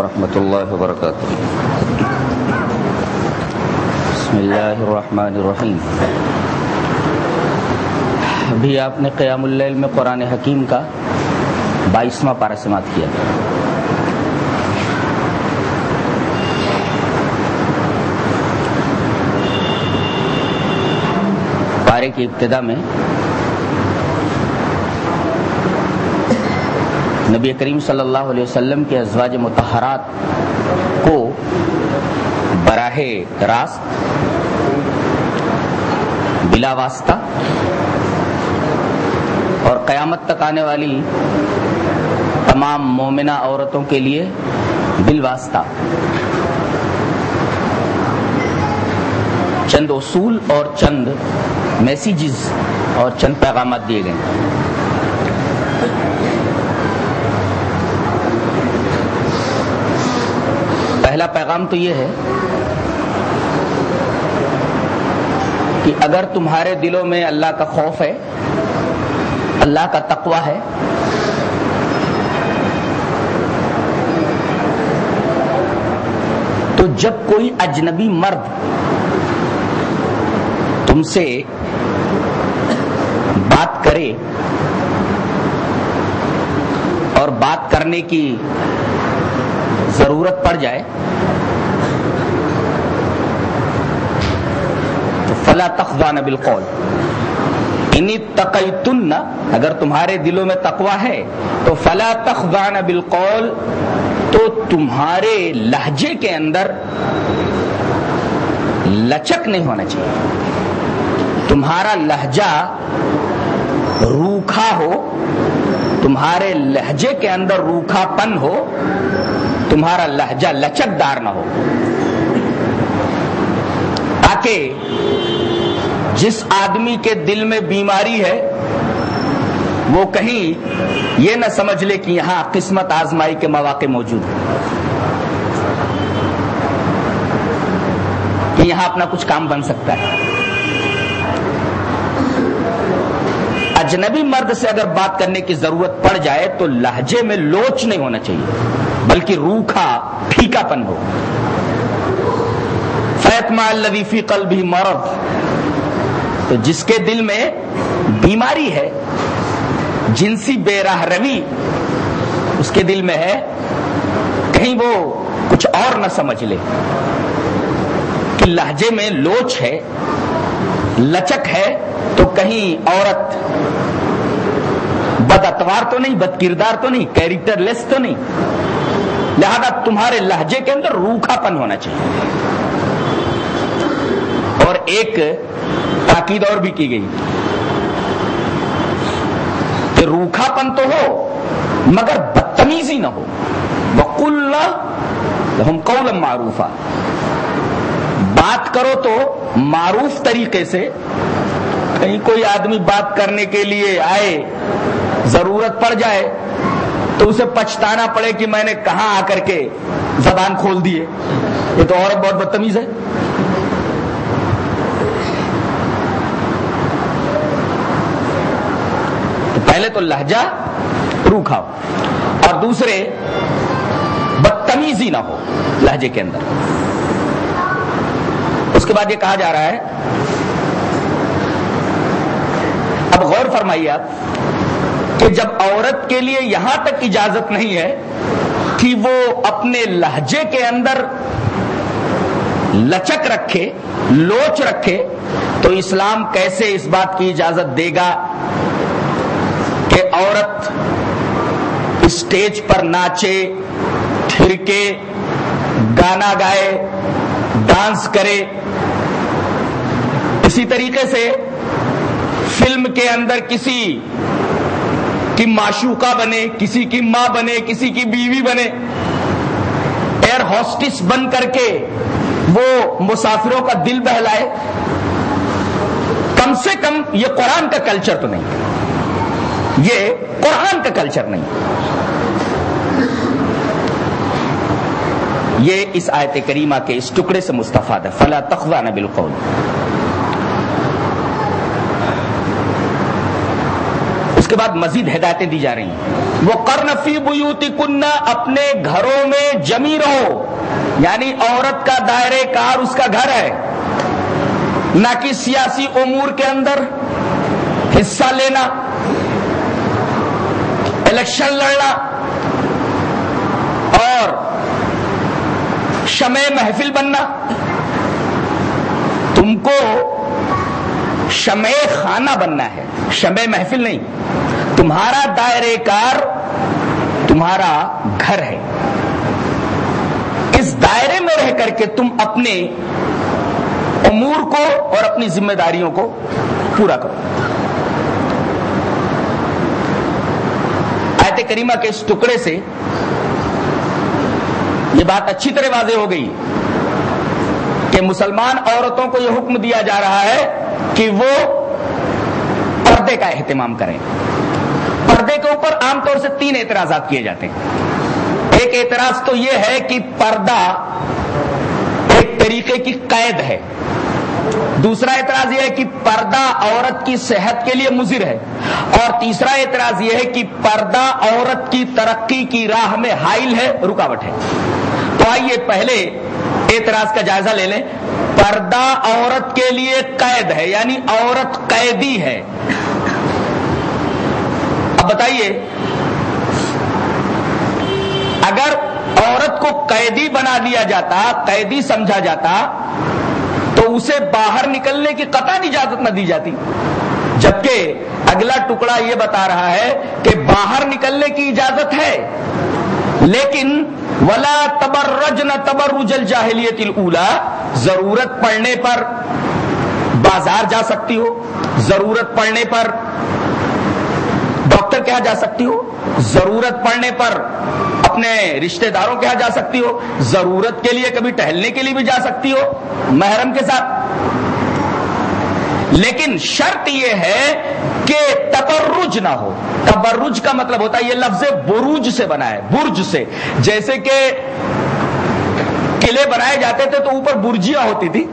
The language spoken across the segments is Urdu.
ورحمۃ اللہ وبرکاتہ بسم اللہ الرحمن الرحیم ابھی آپ نے قیام اللیل میں قرآن حکیم کا بائیسواں پارا سماعت کیا۔ پارے کی ابتدا میں نبی کریم صلی اللہ علیہ وسلم کے ازواج متحرات کو براہ راست، بلا واسطہ، اور قیامت تک آنے والی تمام مومنہ عورتوں کے لیے بل واسطہ۔ چند اصول اور چند میسیجز اور چند پیغامات دیے گئے۔ پہلا پیغام تو یہ ہے کہ اگر تمہارے دلوں میں اللہ کا خوف ہے، اللہ کا تقوی ہے، تو جب کوئی اجنبی مرد تم سے بات کرے اور بات کرنے کی ضرورت پڑ جائے تو فلا تخوان بالقول. انی تقیتن، اگر تمہارے دلوں میں تقوا ہے، تو فلا تخوان بالقول تو تمہارے لہجے کے اندر لچک نہیں ہونا چاہیے۔ تمہارا لہجہ روکھا ہو، تمہارے لہجے کے اندر روکھا پن ہو تمہارا لہجہ لچک دار نہ ہو۔ تاکہ جس آدمی کے دل میں بیماری ہے، وہ کہیں یہ نہ سمجھ لے کہ یہاں قسمت آزمائی کے مواقع موجود ہیں۔ کہ یہاں اپنا کچھ کام بن سکتا ہے۔ اجنبی مرد سے اگر بات کرنے کی ضرورت پڑ جائے تو لہجے میں لوچ نہیں ہونا چاہیے، بلکہ روکھا، پھیکا پن ہو۔ فیتما الفی قلب بھی مرد تو جس کے دل میں بیماری ہے، جنسی بے راہ روی، اس کے دل میں ہے، کہیں وہ کچھ اور نہ سمجھ لے۔ کہ لہجے میں لوچ ہے، لچک ہے تو کہیں عورت بد اتوار تو نہیں بد کردار تو نہیں کیریکٹر لیس تو نہیں۔ لہذا تمہارے لہجے کے اندر روکھا پن ہونا چاہیے۔ اور ایک تاکید اور بھی کی گئی کہ روکھا پن تو ہو، مگر بدتمیزی نہ ہو۔ بکل ہم قول معروف بات کرو تو معروف طریقے سے کہیں کوئی آدمی بات کرنے کے لیے آئے، ضرورت پڑ جائے، تو اسے پچھتانا پڑے کہ میں نے کہاں آ کر کے زبان کھول دیے یہ تو عورت بہت بدتمیز ہے۔ تو پہلے تو لہجہ روکھا ہو اور دوسرے، بدتمیزی نہ ہو لہجے کے اندر۔ اس کے بعد یہ کہا جا رہا ہے اب غور فرمائیے آپ کہ جب عورت کے لیے یہاں تک اجازت نہیں ہے کہ وہ اپنے لہجے کے اندر لچک رکھے، لوچ رکھے، تو اسلام کیسے اس بات کی اجازت دے گا کہ عورت اسٹیج پر ناچے تھرکے گانا گائے، ڈانس کرے؟ اسی طریقے سے فلم کے اندر کسی کی معشوقہ بنے، کسی کی ماں بنے، کسی کی بیوی بنے، ایئر ہاسٹس بن کر کے وہ مسافروں کا دل بہلائے۔ کم سے کم یہ قرآن کا کلچر تو نہیں، یہ قرآن کا کلچر نہیں۔ یہ اس آیت کریمہ کے اس ٹکڑے سے مستفاد ہے۔ فلا تخوان بالقول۔ کے بعد مزید ہدایتیں دی جا رہی ہیں۔ وہ کرنفی بوتی کنہ اپنے گھروں میں جمی رہو۔ یعنی عورت کا دائرے کار اس کا گھر ہے۔ نہ کہ سیاسی امور کے اندر حصہ لینا، الیکشن لڑنا، اور شمع محفل بننا۔ تم کو شمع خانہ بننا ہے، شمع محفل نہیں۔ تمہارا دائرے کار تمہارا گھر ہے۔ اس دائرے میں رہ کر کے تم اپنے امور کو اور اپنی ذمہ داریوں کو پورا کرو۔ آیت کریمہ کے اس ٹکڑے سے یہ بات اچھی طرح واضح ہو گئی کہ مسلمان عورتوں کو یہ حکم دیا جا رہا ہے کہ وہ پردے کا اہتمام کریں۔ پردے کے اوپر عام طور سے تین اعتراضات کیے جاتے ہیں۔ ایک اعتراض تو یہ ہے کہ پردہ ایک طریقے کی قید ہے۔ دوسرا اعتراض یہ ہے کہ پردہ عورت کی صحت کے لیے مضر ہے۔ اور تیسرا اعتراض یہ ہے کہ پردہ عورت کی ترقی کی راہ میں حائل ہے، رکاوٹ ہے۔ تو آئیے پہلے اعتراض کا جائزہ لے لیں۔ پردہ عورت کے لیے قید ہے یعنی عورت قیدی ہے۔ اب بتائیے، اگر عورت کو قیدی بنا دیا جاتا، قیدی سمجھا جاتا، تو اسے باہر نکلنے کی قطع اجازت نہ دی جاتی۔ جبکہ اگلا ٹکڑا یہ بتا رہا ہے کہ باہر نکلنے کی اجازت ہے، لیکن ولا تبرج نہ تبرج الجاہلیت الاولا ضرورت پڑنے پر بازار جا سکتی ہو، ضرورت پڑنے پر ڈاکٹر کہا جا سکتی ہو، ضرورت پڑنے پر اپنے رشتہ داروں کے جا سکتی ہو، ضرورت کے لیے کبھی ٹہلنے کے لیے بھی جا سکتی ہو، محرم کے ساتھ۔ لیکن شرط یہ ہے کہ تبرج نہ ہو۔ تبرج کا مطلب ہوتا ہے یہ لفظ بروج سے بنا ہے، برج سے۔ جیسے کہ قلعے بنائے جاتے تھے تو اوپر برجیاں ہوتی تھی،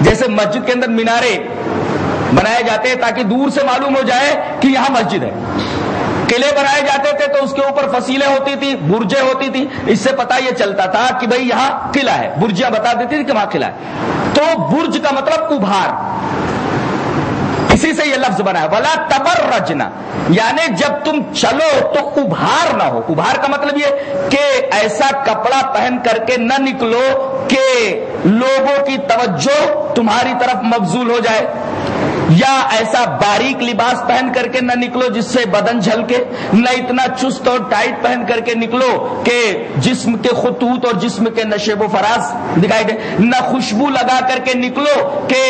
جیسے مسجد کے اندر مینارے بنائے جاتے ہیں تاکہ دور سے معلوم ہو جائے کہ یہاں مسجد ہے۔ قلعے بنائے جاتے تھے تو اس کے اوپر فصیلیں ہوتی تھی برجے ہوتی تھی۔ اس سے پتا یہ چلتا تھا کہ بھئی یہاں قلعہ ہے۔ برجیاں بتا دیتی تھی کہ وہاں قلعہ ہے۔ تو برج کا مطلب ابھار۔ اسی سے یہ لفظ بنا ہے۔ بلا تبر رجنا یعنی جب تم چلو تو ابھار نہ ہو۔ ابھار کا مطلب یہ کہ ایسا کپڑا پہن کر کے نہ نکلو کہ لوگوں کی توجہ تمہاری طرف مبزول ہو جائے۔ یا ایسا باریک لباس پہن کر کے نہ نکلو جس سے بدن جھلکے، نہ اتنا چست اور ٹائٹ پہن کر کے نکلو کہ جسم کے خطوط اور جسم کے نشیب و فراز دکھائی دے نہ خوشبو لگا کر کے نکلو کہ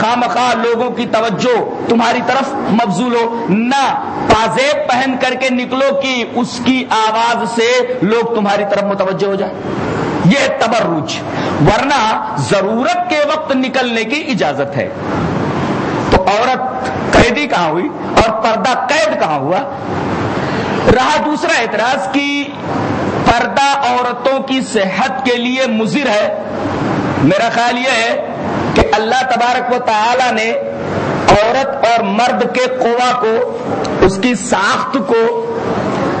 خواہ لوگوں کی توجہ تمہاری طرف مبزول ہو۔ نہ پازیب پہن کر کے نکلو کہ اس کی آواز سے لوگ تمہاری طرف متوجہ ہو جائے یہ تبرج، ورنہ ضرورت کے وقت نکلنے کی اجازت ہے۔ عورت قیدی کہاں ہوئی اور پردہ قید کہاں ہوا؟ رہا دوسرا اعتراض کی پردہ عورتوں کی صحت کے لیے مضر ہے۔ میرا خیال یہ ہے کہ اللہ تبارک و تعالی نے عورت اور مرد کے قوا کو، اس کی ساخت کو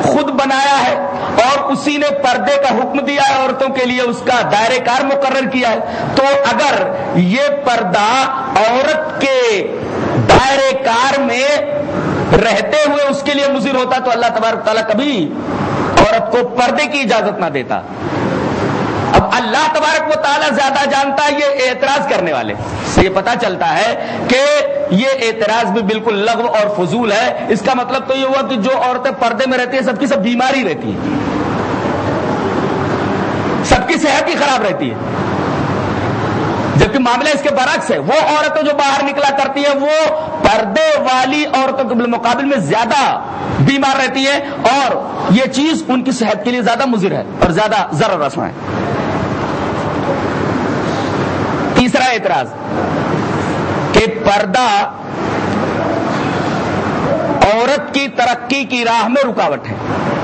خود بنایا ہے اور اسی نے پردے کا حکم دیا ہے عورتوں کے لیے، اس کا دائرے کار مقرر کیا ہے۔ تو اگر یہ پردہ عورت کے دائرے کار میں رہتے ہوئے اس کے لیے مضر ہوتا تو اللہ تبارک تعالیٰ کبھی عورت کو پردے کی اجازت نہ دیتا۔ اب اللہ تبارک و تعالیٰ زیادہ جانتا ہے یہ اعتراض کرنے والے۔ سے یہ پتا چلتا ہے کہ یہ اعتراض بھی بالکل لغو اور فضول ہے۔ اس کا مطلب تو یہ ہوا کہ جو عورتیں پردے میں رہتی ہیں، سب کی سب بیماری رہتی ہے سب کی صحت ہی خراب رہتی ہے۔ جبکہ معاملہ اس کے برعکس ہے۔ وہ عورتیں جو باہر نکلا کرتی ہیں، وہ پردے والی عورتوں کے مقابل میں زیادہ بیمار رہتی ہے اور یہ چیز ان کی صحت کے لیے زیادہ مضر ہے اور زیادہ ضرور رسم ہے۔ تیسرا اعتراض کہ پردہ عورت کی ترقی کی راہ میں رکاوٹ ہے۔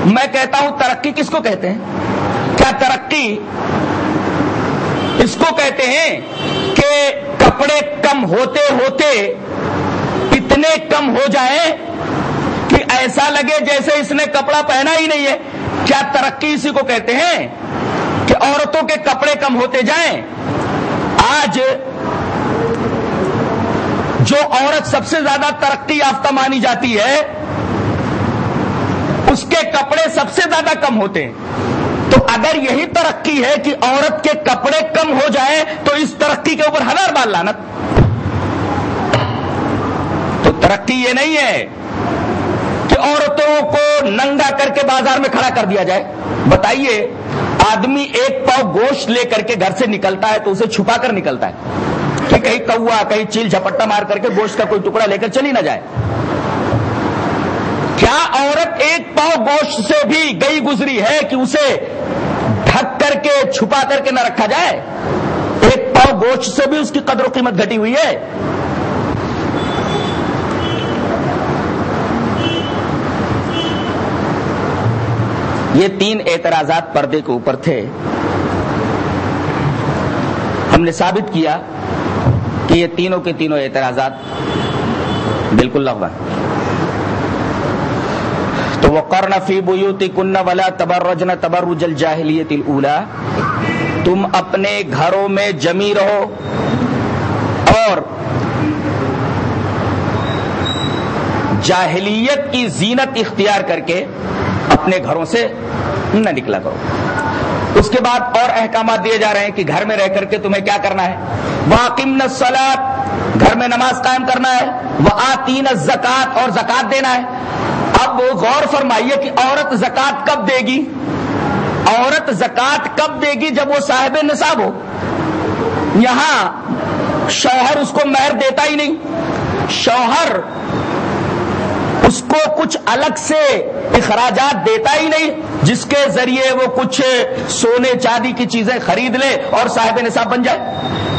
میں کہتا ہوں ترقی کس کو کہتے ہیں؟ کیا ترقی اس کو کہتے ہیں کہ کپڑے کم ہوتے ہوتے اتنے کم ہو جائیں کہ ایسا لگے جیسے اس نے کپڑا پہنا ہی نہیں ہے۔ کیا ترقی اسی کو کہتے ہیں کہ عورتوں کے کپڑے کم ہوتے جائیں؟ آج جو عورت سب سے زیادہ ترقی یافتہ مانی جاتی ہے، اس کے کپڑے سب سے زیادہ کم ہوتے ہیں۔ تو اگر یہی ترقی ہے کہ عورت کے کپڑے کم ہو جائیں تو اس ترقی کے اوپر ہزار بال لانت تو ترقی یہ نہیں ہے کہ عورتوں کو ننگا کر کے بازار میں کھڑا کر دیا جائے۔ بتائیے، آدمی ایک پاؤ گوشت لے کر کے گھر سے نکلتا ہے تو اسے چھپا کر نکلتا ہے کہ کہیں کوا، کہیں چیل جھپٹا مار کر کے گوشت کا کوئی ٹکڑا لے کر چلی نہ جائے۔ کیا عورت ایک پاؤ گوشت سے بھی گئی گزری ہے کہ اسے ڈھک کر کے چھپا کر کے نہ رکھا جائے؟ ایک پاؤ گوشت سے بھی اس کی قدر و قیمت گھٹی ہوئی ہے۔ یہ تین اعتراضات پردے کے اوپر تھے۔ ہم نے ثابت کیا کہ یہ تینوں کے تینوں اعتراضات بالکل لغوا تو وہ فی بوتی کن ولا تبرجن تبرج الجاہلیت الاولا تم اپنے گھروں میں جمی رہو اور جاہلیت کی زینت اختیار کر کے اپنے گھروں سے نہ نکلا کرو۔ اس کے بعد اور احکامات دیے جا رہے ہیں کہ گھر میں رہ کر کے تمہیں کیا کرنا ہے؟ واقم نسلات گھر میں نماز قائم کرنا ہے۔ وہ آتین زکات اور زکات دینا ہے۔ اب غور فرمائیے کہ عورت زکات کب دے گی؟ عورت زکات کب دے گی جب وہ صاحب نصاب ہو؟ یہاں شوہر اس کو مہر دیتا ہی نہیں۔ شوہر اس کو کچھ الگ سے اخراجات دیتا ہی نہیں، جس کے ذریعے وہ کچھ سونے چاندی کی چیزیں خرید لے اور صاحب نصاب بن جائے۔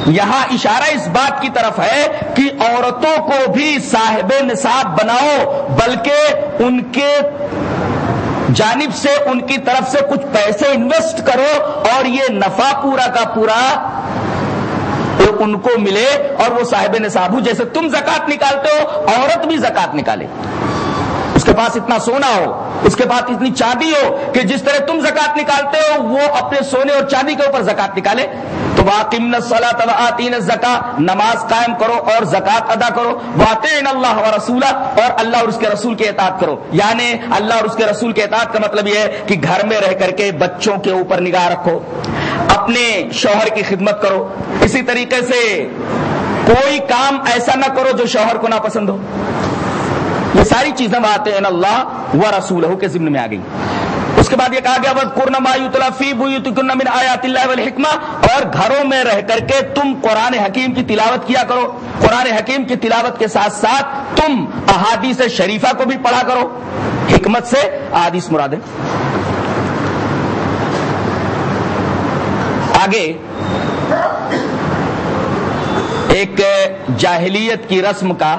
یہاں اشارہ اس بات کی طرف ہے کہ عورتوں کو بھی صاحب نصاب بناؤ، بلکہ ان کے جانب سے، ان کی طرف سے کچھ پیسے انویسٹ کرو اور یہ نفع پورا کا پورا ان کو ملے اور وہ صاحب نصاب ہو۔ جیسے تم زکات نکالتے ہو، عورت بھی زکات نکالے۔ کے پاس اتنا سونا ہو، اس کے پاس اتنی چاندی ہو کہ جس طرح تم زکات نکالتے ہو، وہ اپنے سونے اور چاندی کے اوپر زکات نکالے۔ تو واقم آتین زکا نماز قائم کرو اور زکات ادا کرو۔ واطین اللہ و رسولہ، اور اللہ اور اس کے رسول کے اطاعت کرو۔ یعنی اللہ اور اس کے رسول کے اطاعت کا مطلب یہ ہے کہ گھر میں رہ کر کے بچوں کے اوپر نگاہ رکھو۔ اپنے شوہر کی خدمت کرو۔ اسی طریقے سے کوئی کام ایسا نہ کرو جو شوہر کو ناپسند ہو۔ یہ ساری چیزیں باتیں اللہ و رسول کے ذمن میں آ گئی۔ اس کے بعد یہ کہا گیا بس قرن آیات اللہ اور گھروں میں رہ کر کے تم قرآن حکیم کی تلاوت کیا کرو۔ قرآن حکیم کی تلاوت کے ساتھ ساتھ تم احادیث شریفہ کو بھی پڑھا کرو۔ حکمت سے احادیث مراد آگے ایک جاہلیت کی رسم کا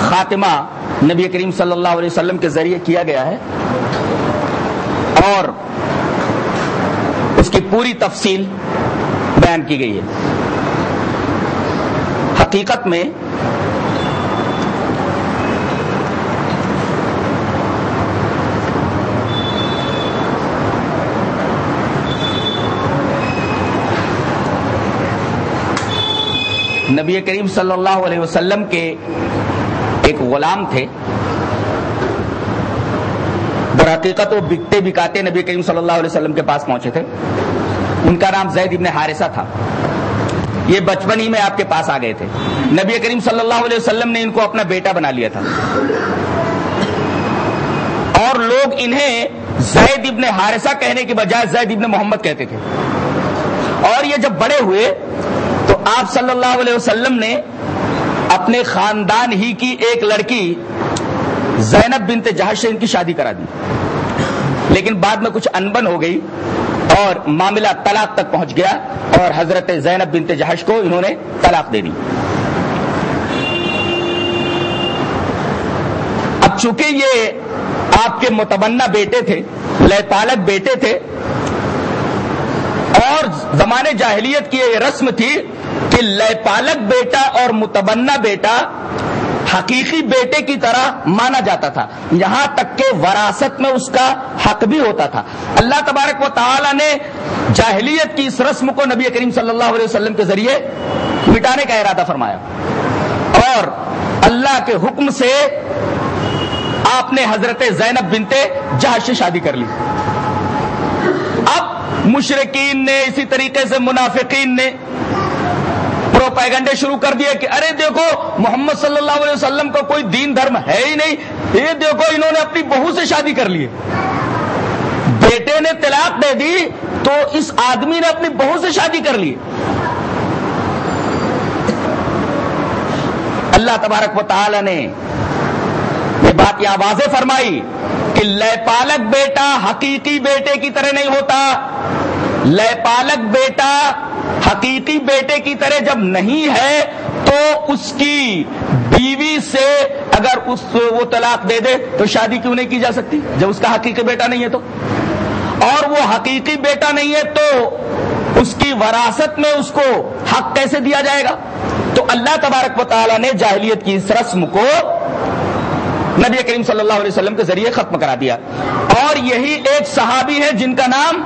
خاتمہ نبی کریم صلی اللہ علیہ وسلم کے ذریعے کیا گیا ہے اور اس کی پوری تفصیل بیان کی گئی ہے۔ حقیقت میں نبی کریم صلی اللہ علیہ وسلم کے ایک غلام تھے۔ در حقیقت وہ بکتے بکاتے نبی کریم صلی اللہ علیہ وسلم کے پاس پہنچے تھے۔ ان کا نام زید ابن حارثہ تھا۔ یہ بچپن ہی میں آپ کے پاس آ گئے تھے۔ نبی کریم صلی اللہ علیہ وسلم نے ان کو اپنا بیٹا بنا لیا تھا۔ اور لوگ انہیں زید ابن حارثہ کہنے کے بجائے زید ابن محمد کہتے تھے۔ اور یہ جب بڑے ہوئے تو آپ صلی اللہ علیہ وسلم نے اپنے خاندان ہی کی ایک لڑکی زینب بنت جہاز سے ان کی شادی کرا دی۔ لیکن بعد میں کچھ انبن ہو گئی اور معاملہ طلاق تک پہنچ گیا اور حضرت زینب بنت جہش کو انہوں نے طلاق دے دی۔ اب چونکہ یہ آپ کے متبنہ بیٹے تھے لے پالک بیٹے تھے، اور زمانے جاہلیت کی یہ رسم تھی کہ لے پالک بیٹا اور متبنہ بیٹا حقیقی بیٹے کی طرح مانا جاتا تھا۔ یہاں تک کہ وراثت میں اس کا حق بھی ہوتا تھا۔ اللہ تبارک و تعالی نے جاہلیت کی اس رسم کو نبی کریم صلی اللہ علیہ وسلم کے ذریعے مٹانے کا ارادہ فرمایا۔ اور اللہ کے حکم سے آپ نے حضرت زینب بنتے جہاز سے شادی کر لی۔ اب مشرقین نے اسی طریقے سے منافقین نے پروپیگنڈے شروع کر دیے کہ ارے دیکھو، محمد صلی اللہ علیہ وسلم کا کوئی دین دھرم ہے ہی نہیں۔ یہ دیکھو، انہوں نے اپنی بہو سے شادی کر لی۔ بیٹے نے طلاق دے دی تو اس آدمی نے اپنی بہو سے شادی کر لی۔ اللہ تبارک و تعالی نے یہ بات یہ واضح فرمائی کہ لے پالک بیٹا حقیقی بیٹے کی طرح نہیں ہوتا۔ لے پالک بیٹا حقیقی بیٹے کی طرح جب نہیں ہے تو اس کی بیوی سے اگر اس وہ طلاق دے دے تو شادی کیوں نہیں کی جا سکتی؟ جب اس کا حقیقی بیٹا نہیں ہے تو۔ اور وہ حقیقی بیٹا نہیں ہے تو اس کی وراثت میں اس کو حق کیسے دیا جائے گا؟ تو اللہ تبارک و تعالیٰ نے جاہلیت کی اس رسم کو نبی کریم صلی اللہ علیہ وسلم کے ذریعے ختم کرا دیا۔ اور یہی ایک صحابی ہے جن کا نام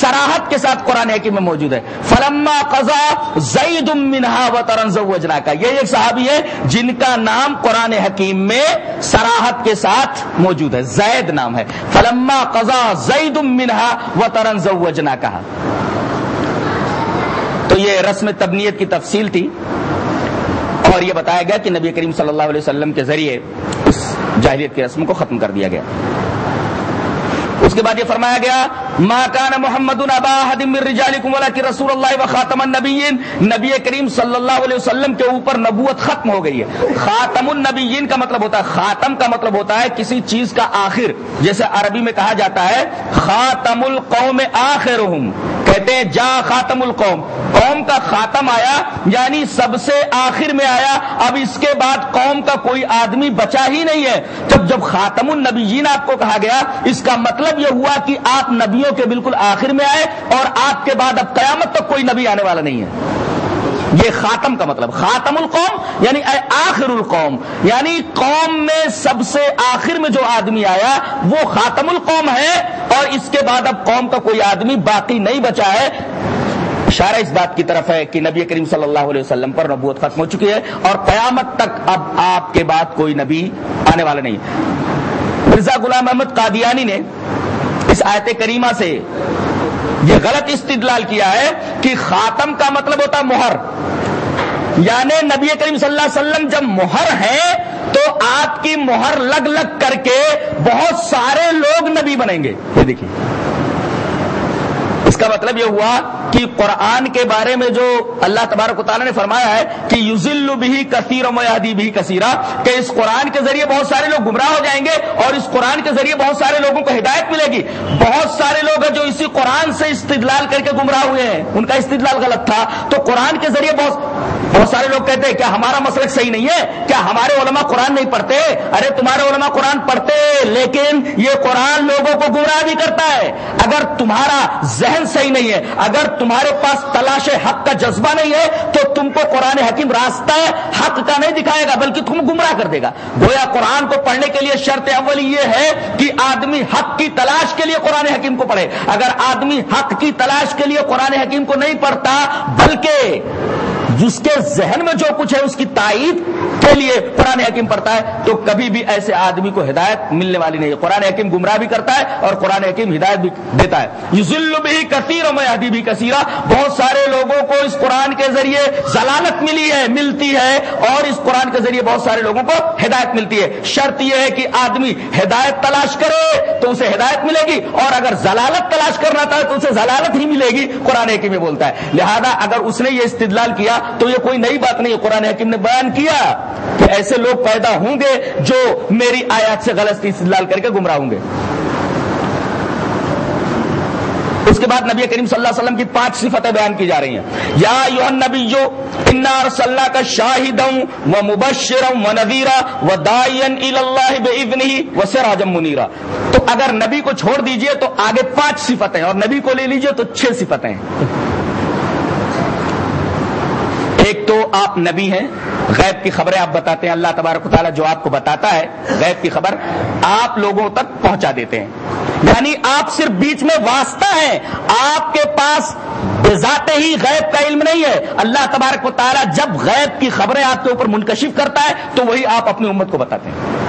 سراحت کے ساتھ قرآن حکیم میں موجود ہے۔ فلما قزا زید منہا و ترنزوجنا کا یہ ایک صحابی ہے جن کا نام قرآن حکیم میں سراحت کے ساتھ موجود ہے۔ زید نام ہے۔ فلما قزا زید منہا و ترنزوجنا کہا تو یہ رسم تبنیت کی تفصیل تھی۔ اور یہ بتایا گیا کہ نبی کریم صلی اللہ علیہ وسلم کے ذریعے اس جاہلیت کی رسم کو ختم کر دیا گیا۔ اس کے بعد یہ فرمایا گیا ماکان محمد رسول اللہ و خاتم النبیین. نبی کریم صلی اللہ علیہ وسلم کے اوپر نبوت ختم ہو گئی ہے۔ خاتم النبیین کا مطلب ہوتا ہے، خاتم کا مطلب ہوتا ہے کسی چیز کا آخر۔ جیسے عربی میں کہا جاتا ہے، خاتم القوم آخرہم. کہتے ہیں، جا خاتم القوم. قوم کا خاتم آیا یعنی سب سے آخر میں آیا. اب اس کے بعد قوم کا کوئی آدمی بچا ہی نہیں ہے. جب جب خاتم النبیین آپ کو کہا گیا، اس کا مطلب یہ ہوا کہ آپ نبیوں کے بالکل آخر میں آئے اور آپ کے بعد اب قیامت تک کوئی نبی آنے والا نہیں ہے. یہ خاتم کا مطلب خاتم القوم یعنی آخر القوم یعنی قوم میں سب سے آخر میں جو آدمی آیا، وہ خاتم القوم ہے، اور اس کے بعد اب قوم کا کوئی آدمی باقی نہیں بچا ہے۔ اشارہ اس بات کی طرف ہے کہ نبی کریم صلی اللہ علیہ وسلم پر نبوت ختم ہو چکی ہے، اور قیامت تک اب آپ کے بعد کوئی نبی آنے والا نہیں۔ مرزا غلام احمد قادیانی نے اس آیت کریمہ سے یہ غلط استدلال کیا ہے کہ خاتم کا مطلب ہوتا مہر۔ یعنی نبی کریم صلی اللہ علیہ وسلم جب مہر ہے تو آپ کی مہر لگ لگ کر کے بہت سارے لوگ نبی بنیں گے۔ یہ دیکھیے۔ اس کا مطلب یہ ہوا کہ قرآن کے بارے میں جو اللہ تبارک و تعالیٰ نے فرمایا ہے کہ یوزل بھی کثیر میادی بھی کثیرہ کہ اس قرآن کے ذریعے بہت سارے لوگ گمراہ ہو جائیں گے اور اس قرآن کے ذریعے بہت سارے لوگوں کو ہدایت ملے گی۔ بہت سارے لوگ ہیں جو اسی قرآن سے استدلال کر کے گمراہ ہوئے ہیں۔ ان کا استدلال غلط تھا۔ تو قرآن کے ذریعے بہت بہت سارے لوگ کہتے ہیں، کیا ہمارا مسلک صحیح نہیں ہے؟ کیا ہمارے علماء قرآن نہیں پڑھتے؟ ارے، تمہارے علماء قرآن پڑھتے، لیکن یہ قرآن لوگوں کو گمراہ بھی کرتا ہے۔ اگر تمہارا ذہن صحیح نہیں ہے، اگر تمہارے پاس تلاش حق کا جذبہ نہیں ہے، تو تم کو قرآن حکیم راستہ حق کا نہیں دکھائے گا، بلکہ تم گمراہ کر دے گا۔ گویا قرآن کو پڑھنے کے لیے شرط اول یہ ہے کہ آدمی حق کی تلاش کے لیے قرآن حکیم کو پڑھے۔ اگر آدمی حق کی تلاش کے لیے قرآن حکیم کو نہیں پڑھتا، بلکہ جس کے ذہن میں جو کچھ ہے، اس کی تائید کے لیے قرآن حکیم پڑھتا ہے۔ تو کبھی بھی ایسے آدمی کو ہدایت ملنے والی نہیں ہے۔ قرآن حکیم گمراہ بھی کرتا ہے اور قرآن حکیم ہدایت بھی دیتا ہے۔ ذل بھی کثیر میں بھی کثیرہ بہت سارے لوگوں کو اس قرآن کے ذریعے ضلالت ملی ہے، ملتی ہے۔ اور اس قرآن کے ذریعے بہت سارے لوگوں کو ہدایت ملتی ہے۔ شرط یہ ہے کہ آدمی ہدایت تلاش کرے تو اسے ہدایت ملے گی۔ اور اگر ضلالت تلاش کرنا تھا تو اسے ضلالت ہی ملے گی۔ قرآن حکیم میں بولتا ہے۔ لہذا اگر اس نے یہ استدلال کیا تو یہ کوئی نئی بات نہیں ہے، قرآن حکیم نے بیان کیا کہ ایسے لوگ پیدا ہوں گے جو میری آیات سے غلط استدلال کر کے گمراہ ہوں گے۔ اس کے بعد نبی کریم صلی اللہ علیہ وسلم کی پانچ صفتیں بیان کی جا رہی ہیں۔ یا یوہن نبی جو انار صلاح کا شاہد و مبشر و نویرا و دائن اللہ بے و سراجم منیرا۔ تو اگر نبی کو چھوڑ دیجیے تو آگے پانچ صفتیں اور نبی کو لے لیجیے تو چھ صفتیں۔ ایک تو آپ نبی ہیں، غیب کی خبریں آپ بتاتے ہیں، اللہ تبارک تعالیٰ جو آپ کو بتاتا ہے، غیب کی خبر آپ لوگوں تک پہنچا دیتے ہیں۔ یعنی آپ صرف بیچ میں واسطہ ہیں، آپ کے پاس ذات ہی غیب کا علم نہیں ہے۔ اللہ تبارک و تعالیٰ جب غیب کی خبریں آپ کے اوپر منکشف کرتا ہے، تو وہی آپ اپنی امت کو بتاتے ہیں۔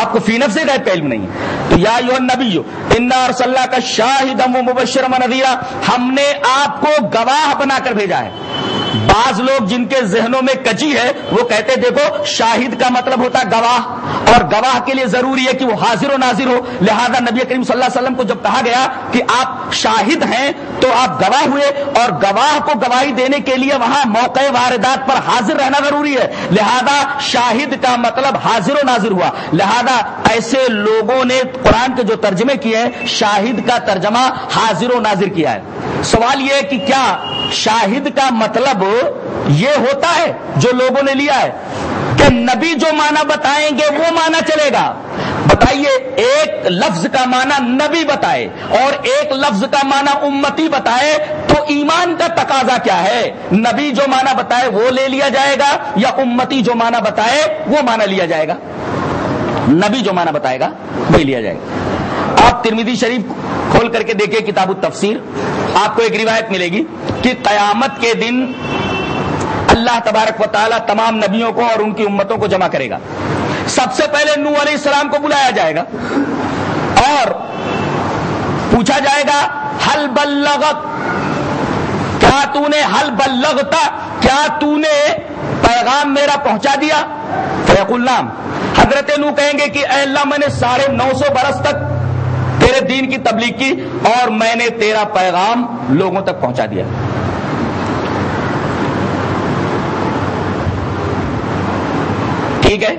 آپ کو فی نفس سے غیب کا علم نہیں ہے۔ تو یا یو نبی انا صلاح کا شاہد مبشر نذیرہ ہم نے آپ کو گواہ بنا کر بھیجا ہے۔ بعض لوگ جن کے ذہنوں میں کچی ہے، وہ کہتے دیکھو، شاہد کا مطلب ہوتا گواہ، اور گواہ کے لیے ضروری ہے کہ وہ حاضر و ناظر ہو۔ لہذا نبی کریم صلی اللہ علیہ وسلم کو جب کہا گیا کہ آپ شاہد ہیں، تو آپ گواہ ہوئے، اور گواہ کو گواہی دینے کے لیے وہاں موقع واردات پر حاضر رہنا ضروری ہے۔ لہذا شاہد کا مطلب حاضر و ناظر ہوا۔ لہذا ایسے لوگوں نے قرآن کے جو ترجمے کیے ہیں، شاہد کا ترجمہ حاضر و ناظر کیا ہے۔ سوال یہ کہ کیا شاہد کا مطلب یہ ہوتا ہے جو لوگوں نے لیا ہے کہ نبی جو معنی بتائیں گے وہ معنی چلے گا۔ بتائیے، ایک لفظ کا معنی نبی بتائے اور ایک لفظ کا معنی امتی بتائے تو ایمان کا تقاضا کیا ہے؟ نبی جو معنی بتائے وہ لے لیا جائے گا یا امتی جو معنی بتائے وہ معنی لیا جائے گا؟ نبی جو معنی بتائے گا وہی لیا جائے گا۔ آپ ترمیدی شریف کھول کر کے دیکھیں کتاب التفسیر۔ آپ کو ایک روایت ملے گی کہ قیامت کے دن اللہ تبارک و تعالیٰ تمام نبیوں کو اور ان کی امتوں کو جمع کرے گا۔ سب سے پہلے نو علیہ السلام کو بلایا جائے گا۔ اور پوچھا جائے گا حل بلغت؟ کیا تو نے حل بلغتا؟ کیا تو نے پیغام میرا پہنچا دیا؟ فیق النام حضرت نو کہیں گے کہ، اے اللہ، میں نے ساڑھے نو سو برس تک تیرے دین کی تبلیغ کی اور میں نے تیرا پیغام لوگوں تک پہنچا دیا۔ ٹھیک ہے؟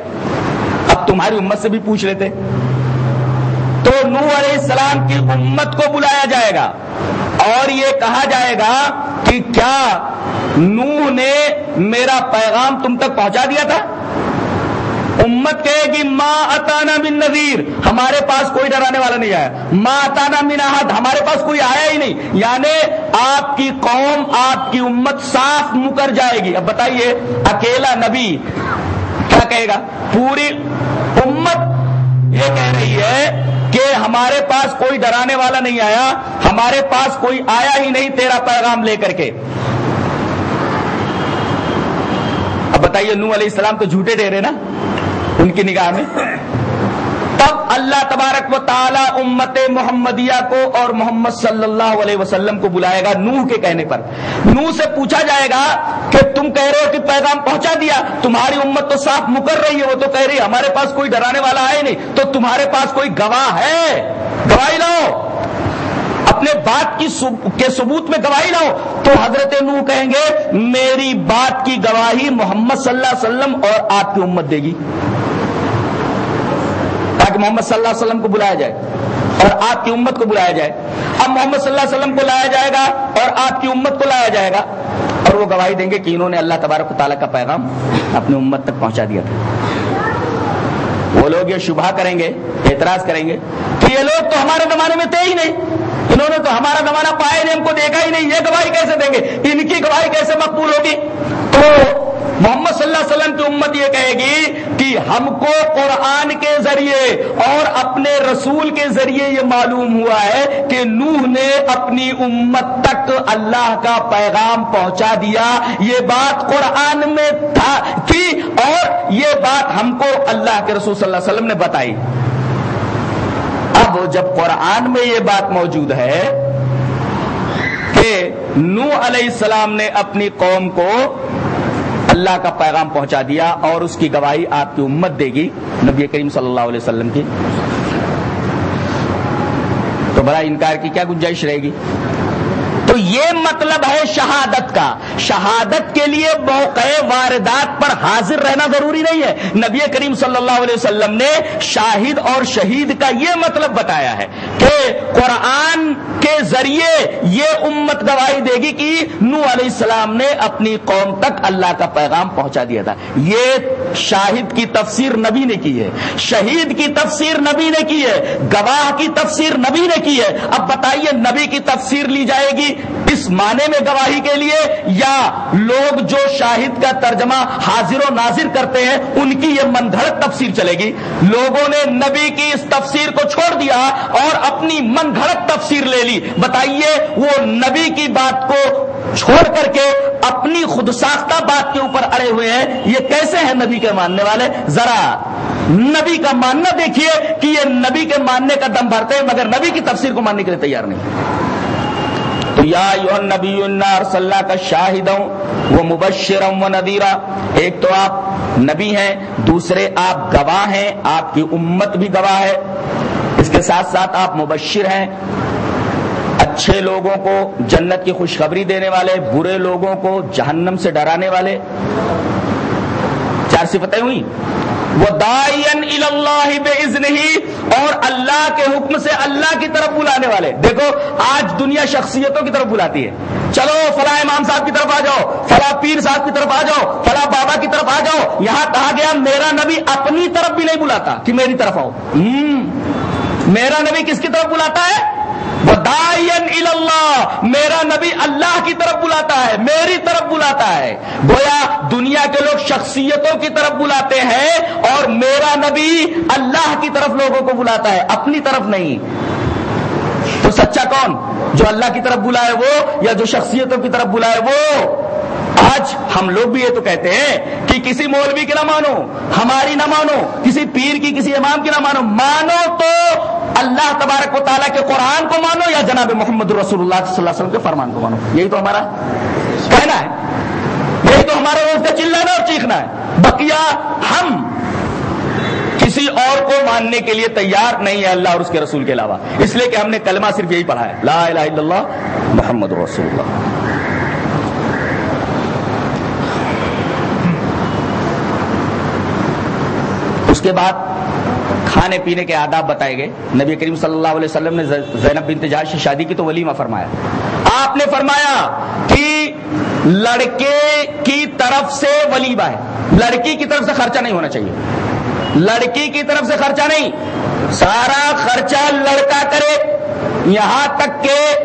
اب تمہاری امت سے بھی پوچھ لیتے۔ تو نو علیہ السلام کی امت کو بلایا جائے گا۔ اور یہ کہا جائے گا کہ کیا نو نے میرا پیغام تم تک پہنچا دیا تھا؟ امت کہے گی ماں اتانا بن نذیر۔ ہمارے پاس کوئی ڈرانے والا نہیں آیا۔ ماں اتانا بن احد۔ ہمارے پاس کوئی آیا ہی نہیں۔ یعنی آپ کی قوم، آپ کی امت صاف مکر جائے گی۔ اب بتائیے، اکیلا نبی کہے گا؟ پوری امت یہ کہہ رہی ہے کہ ہمارے پاس کوئی ڈرانے والا نہیں آیا، ہمارے پاس کوئی آیا ہی نہیں تیرا پیغام لے کر کے۔ اب بتائیے نو علیہ السلام تو جھوٹے دے رہے نا، ان کی نگاہ میں؟ تب اللہ تبارک و تعالی امت محمدیہ کو اور محمد صلی اللہ علیہ وسلم کو بلائے گا نوح کے کہنے پر۔ نوح سے پوچھا جائے گا کہ تم کہہ رہے ہو کہ پیغام پہنچا دیا، تمہاری امت تو صاف مکر رہی ہے، وہ تو کہہ رہی ہے، ہمارے پاس کوئی ڈرانے والا ہے نہیں، تو تمہارے پاس کوئی گواہ ہے؟ گواہی لاؤ۔ اپنے بات کی کے ثبوت میں گواہی لاؤ۔ تو حضرت نو کہیں گے، میری بات کی گواہی محمد صلی اللہ علیہ وسلم اور آپ کی امت دے گی۔ محمد صلی اللہ علیہ وسلم کو بلایا جائے اور آپ کی امت کو بلایا جائے۔ اب محمد صلی اللہ علیہ وسلم کو لایا جائے گا اور آپ کی امت کو لایا جائے گا۔ اور وہ گواہی دیں گے کہ انہوں نے اللہ تبارک و تعالیٰ کا پیغام اپنی امت تک پہنچا دیا تھا۔ وہ لوگ یہ شبہ کریں گے، اعتراض کریں گے کہ یہ لوگ تو ہمارے زمانے میں تھے ہی نہیں۔ انہوں نے تو ہمارا زمانہ پایا نہیں، ہم کو دیکھا ہی نہیں، یہ گواہی کیسے دیں گے؟ ان کی گواہی کیسے مقبول ہوگی؟ تو محمد صلی اللہ علیہ وسلم کی امت یہ کہے گی کہ ہم کو قرآن کے ذریعے اور اپنے رسول کے ذریعے یہ معلوم ہوا ہے کہ نوح نے اپنی امت تک اللہ کا پیغام پہنچا دیا۔ یہ بات قرآن میں تھا، تھی اور یہ بات ہم کو اللہ کے رسول صلی اللہ علیہ وسلم نے بتائی۔ اب جب قرآن میں یہ بات موجود ہے کہ نو علیہ السلام نے اپنی قوم کو اللہ کا پیغام پہنچا دیا اور اس کی گواہی آپ کی امت دے گی، نبی کریم صلی اللہ علیہ وسلم کی۔ تو بڑا انکار کی کیا گنجائش رہے گی؟ تو یہ مطلب ہے شہادت کا۔ شہادت کے لیے موقع واردات پر حاضر رہنا ضروری نہیں ہے۔ نبی کریم صلی اللہ علیہ وسلم نے شاہد اور شہید کا یہ مطلب بتایا ہے کہ قرآن کے ذریعے یہ امت گواہی دے گی کہ نو علیہ السلام نے اپنی قوم تک اللہ کا پیغام پہنچا دیا تھا۔ یہ شاہد کی تفسیر نبی نے کی ہے، شہید کی تفسیر نبی نے کی ہے، گواہ کی تفسیر نبی نے کی ہے۔ اب بتائیے، نبی کی تفسیر لی جائے گی اس معنی میں گواہی کے لیے یا لوگ جو شاہد کا ترجمہ حاضر و ناظر کرتے ہیں، ان کی یہ من گھڑت تفسیر چلے گی۔ لوگوں نے نبی کی اس تفسیر کو چھوڑ دیا اور اپنی من گھڑت تفسیر لے لی۔ بتائیے، وہ نبی کی بات کو چھوڑ کر کے اپنی خود ساختہ بات کے اوپر اڑے ہوئے ہیں، یہ کیسے ہیں نبی کے ماننے والے؟ ذرا نبی کا ماننا دیکھیے کہ یہ نبی کے ماننے کا دم بھرتے ہیں، مگر نبی کی تفسیر کو ماننے کے لیے تیار نہیں۔ تو یا نبی اللہ کا شاہد وہ مبشرم و ندیرہ ایک تو آپ نبی ہیں، دوسرے آپ گواہ ہیں، آپ کی امت بھی گواہ ہے۔ اس کے ساتھ ساتھ آپ مبشر ہیں۔ اچھے لوگوں کو جنت کی خوشخبری دینے والے، برے لوگوں کو جہنم سے ڈرانے والے۔ چار صفتیں ہوئی وہ دائن اللہ بے اللہ کے حکم سے اللہ کی طرف بلانے والے۔ دیکھو، آج دنیا شخصیتوں کی طرف بلاتی ہے۔ چلو، فلاں امام صاحب کی طرف آ جاؤ، فلاں پیر صاحب کی طرف آ جاؤ، فلاں بابا کی طرف آ جاؤ۔ یہاں کہا گیا، میرا نبی اپنی طرف بھی نہیں بلاتا کہ میری طرف آؤ۔ میرا نبی کس کی طرف بلاتا ہے؟ اللہ میرا نبی اللہ کی طرف بلاتا ہے، میری طرف بلاتا ہے۔ گویا دنیا کے لوگ شخصیتوں کی طرف بلاتے ہیں اور میرا نبی اللہ کی طرف لوگوں کو بلاتا ہے، اپنی طرف نہیں۔ تو سچا کون؟ جو اللہ کی طرف بلائے وہ یا جو شخصیتوں کی طرف بلائے وہ؟ آج ہم لوگ بھی یہ تو کہتے ہیں کہ کسی مولوی کی نہ مانو، ہماری نہ مانو، کسی پیر کی، کسی امام کی نہ مانو مانو تو اللہ تبارک و تعالیٰ کے قرآن کو مانو یا جناب محمد رسول اللہ صلی اللہ علیہ وسلم کے فرمان کو مانو؟ یہی تو ہمارا کہنا ہے۔ یہی تو ہمارا روز کا چلانا اور چیخنا ہے۔ بقیہ ہم کسی اور کو ماننے کے لیے تیار نہیں ہے اللہ اور اس کے رسول کے علاوہ۔ اس لیے کہ ہم نے کلمہ صرف یہی پڑھا ہے۔ لا الہ الا اللہ محمد رسول اللہ کے بعد کھانے پینے کے آداب بتائے گئے۔ نبی کریم صلی اللہ علیہ وسلم نے زینب بنت جہاز سے شادی کی تو ولیمہ فرمایا۔ آپ نے فرمایا کہ لڑکے کی طرف سے ولیمہ ہے۔ لڑکی کی طرف سے خرچہ نہیں ہونا چاہیے۔ لڑکی کی طرف سے خرچہ نہیں۔ سارا خرچہ لڑکا کرے۔ یہاں تک کہ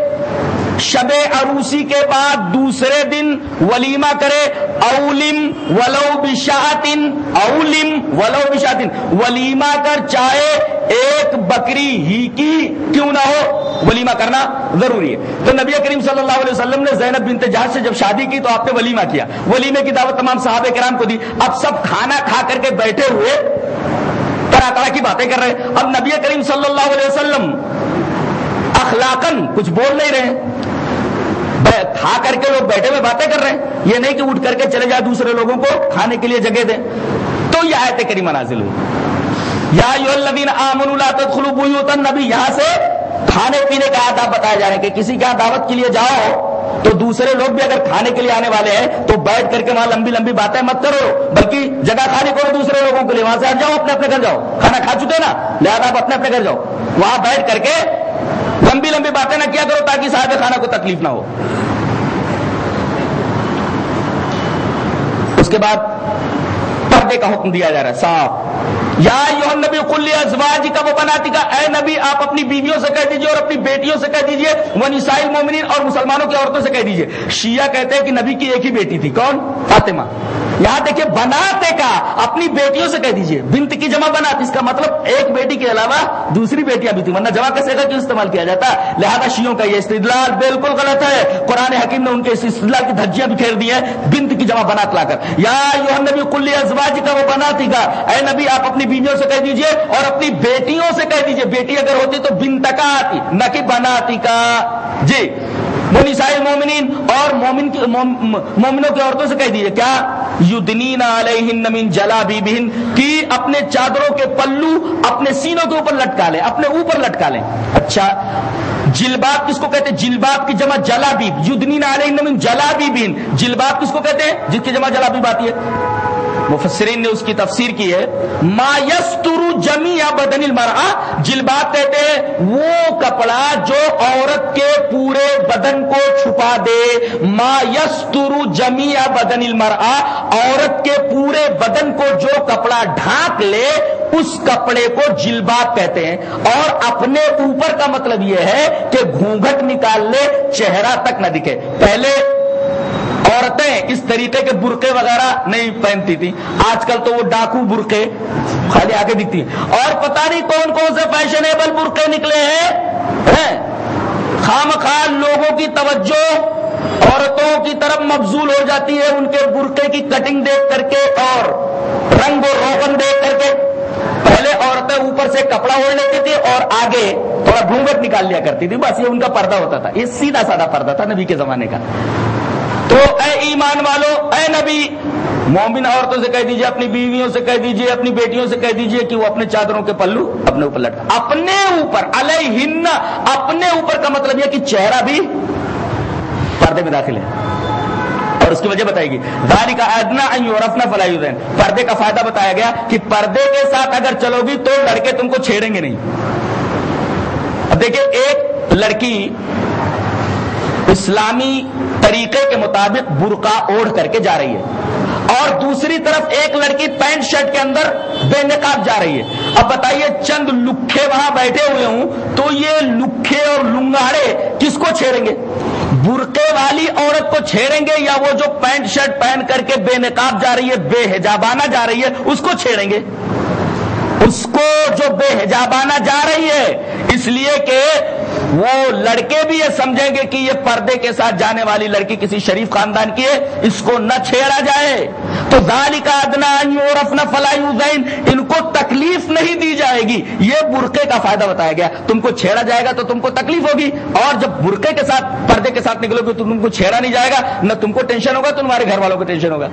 شب عروسی کے بعد دوسرے دن ولیمہ کرے، اولم ولو بشاطن اولم ولو بشاطن ولیمہ کر چاہے ایک بکری ہی کی، کیوں نہ ہو؟ ولیمہ کرنا ضروری ہے۔ تو نبی کریم صلی اللہ علیہ وسلم نے زینب بنت جہاز سے جب شادی کی تو آپ نے ولیمہ کیا۔ ولیمے کی دعوت تمام صحابہ کرام کو دی۔ اب سب کھانا کھا کر کے بیٹھے ہوئے طرح طرح کی باتیں کر رہے۔ اب نبی کریم صلی اللہ علیہ وسلم اخلاقن کچھ بول نہیں رہے۔ کھا کر کے لوگ بیٹھے ہوئے باتیں کر رہے ہیں۔ یہ نہیں کہ اٹھ کر کے چلے جائے دوسرے لوگوں کو کھانے کے لیے جگہ دیں۔ تو یہ آیت کری منازل ہوئی۔ یا الذین آمنوا لا تدخلوا بیوتا نبی یہاں سے کھانے پینے کا آداب بتایا جا رہا ہے کہ کسی کا دعوت کے لیے جاؤ تو دوسرے لوگ بھی اگر کھانے کے لیے آنے والے ہیں تو بیٹھ کر کے وہاں لمبی لمبی باتیں مت کرو، بلکہ جگہ کھانے کو دوسرے لوگوں کے لیے۔ وہاں سے ہٹ جاؤ، اپنے اپنے گھر جاؤ۔ کھانا کھا چکے نا؟ لہٰذا آپ اپنے اپنے گھر جاؤ۔ وہاں بیٹھ کر کے لمبی لمبی باتیں نہ کیا کرو تاکہ صاحب کھانا کو تکلیف نہ ہو۔ اس کے بعد پردے کا حکم دیا جا رہا ہے، صاف۔ یا نبی کل ازواج کا وہ بناتی کا اے نبی، آپ اپنی بیویوں سے کہہ دیجیے اور اپنی بیٹیوں سے کہہ دیجیے وہ نسائل مومنین اور مسلمانوں کی عورتوں سے کہہ دیجیے شیعہ کہتے ہیں کہ نبی کی ایک ہی بیٹی تھی، کون؟ فاطمہ۔ یہاں دیکھیے بناتے کا اپنی بیٹیوں سے کہہ دیجیے بنت کی جمع بنات اس کا مطلب ایک بیٹی کے علاوہ دوسری بیٹیاں بھی تھی، ورنہ جمع کیسے کا کیوں استعمال کیا جاتا؟ لہذا شیوں کا یہ استدلال بالکل غلط ہے۔ قرآن حکیم نے ان کے اس استدلال کی دھجیاں بھی کھیل دی ہیں۔ بنت کی جمع بنات لا کر۔ یا نبی کل ازواج کا وہ بناتی کا اے نبی، آپ اپنی بیویوں سے کہہ دیجیے اور اپنی بیٹیوں سے کہہ دیجیے بیٹی اگر ہوتی تو بنت کا آتی، نہ کہ بناتی کا جی۔ نسائی مومنین اور مومن کی مومنوں کی عورتوں سے کہہ دیجیے کیا؟ یدنین علیہن من جلا بہن کی اپنے چادروں کے پلو اپنے سینوں کے اوپر لٹکا لیں اپنے اوپر لٹکا لیں اچھا جلباب کس کو کہتے ہیں؟ جلباب کی جمع جلا بیب یدنین علیہن من جلا بہن جلباب کس کو کہتے ہیں؟ جس کی جمع جلا بیب آتی ہے۔ مفسرین نے اس کی تفسیر کی ہے، ما یستر جمی یا بدن المرا جلباب کہتے ہیں، وہ کپڑا جو عورت کے پورے بدن کو چھپا دے۔ ما یستر جمی یا بدن المرا عورت کے پورے بدن کو جو کپڑا ڈھانک لے، اس کپڑے کو جلباب کہتے ہیں۔ اور اپنے اوپر کا مطلب یہ ہے کہ گھونگٹ نکال لے، چہرہ تک نہ دکھے۔ پہلے عورتیں اس طریقے کے برقے وغیرہ نہیں پہنتی تھی۔ آج کل تو وہ ڈاکو برقے خالی آگے دکھتی ہیں۔ اور پتہ نہیں کون کون سے فیشنیبل برقے نکلے ہیں۔ خام خان لوگوں کی توجہ عورتوں کی طرف مبزول ہو جاتی ہے ان کے برقے کی کٹنگ دیکھ کر کے اور رنگ و روغن دیکھ کر کے۔ پہلے عورتیں اوپر سے کپڑا اوڑھ لیتی تھی اور آگے تھوڑا گھونگٹ نکال لیا کرتی تھی۔ بس یہ ان کا پردہ ہوتا تھا۔ یہ سیدھا سادہ پردہ تھا نبی کے زمانے کا۔ تو اے ایمان والو، اے نبی، مومن عورتوں سے کہہ دیجیے، اپنی بیویوں سے کہہ دیجیے، اپنی بیٹیوں سے کہہ دیجیے کہ وہ اپنے چادروں کے پلو اپنے اوپر لٹکا۔ اپنے اوپر، علیہن، اپنے اوپر کا مطلب یہ کہ چہرہ بھی پردے میں داخل ہے۔ اور اس کی وجہ بتائے گی داری کا ادنا فلائی پردے کا فائدہ بتایا گیا کہ پردے کے ساتھ اگر چلو گی تو لڑکے تم کو چھیڑیں گے نہیں۔ اب دیکھیں، ایک لڑکی اسلامی طریقے کے مطابق برقع اوڑھ کر کے جا رہی ہے۔ اور دوسری طرف ایک لڑکی پینٹ شرٹ کے اندر بے نقاب جا رہی ہے۔ اب بتائیے، چند لکھے وہاں بیٹھے ہوئے ہوں تو یہ لکھے اور لنگاڑے کس کو چھیڑیں گے؟ برقے والی عورت کو چھیڑیں گے یا وہ جو پینٹ شرٹ پہن کر کے بے نقاب جا رہی ہے، بے حجابانہ جا رہی ہے، اس کو چھیڑیں گے؟ اس کو جو بے حجابانہ جا رہی ہے، اس لیے کہ وہ لڑکے بھی یہ سمجھیں گے کہ یہ پردے کے ساتھ جانے والی لڑکی کسی شریف خاندان کی ہے، اس کو نہ چھیڑا جائے۔ تو دالی کا ادنا اور اپنا فلائی ان کو تکلیف نہیں دی جائے گی۔ یہ برقے کا فائدہ بتایا گیا۔ تم کو چھیڑا جائے گا تو تم کو تکلیف ہوگی۔ اور جب برقے کے ساتھ پردے کے ساتھ نکلو گے تو تم کو چھیڑا نہیں جائے گا، نہ تم کو ٹینشن ہوگا تو تمہارے گھر والوں کو ٹینشن ہوگا۔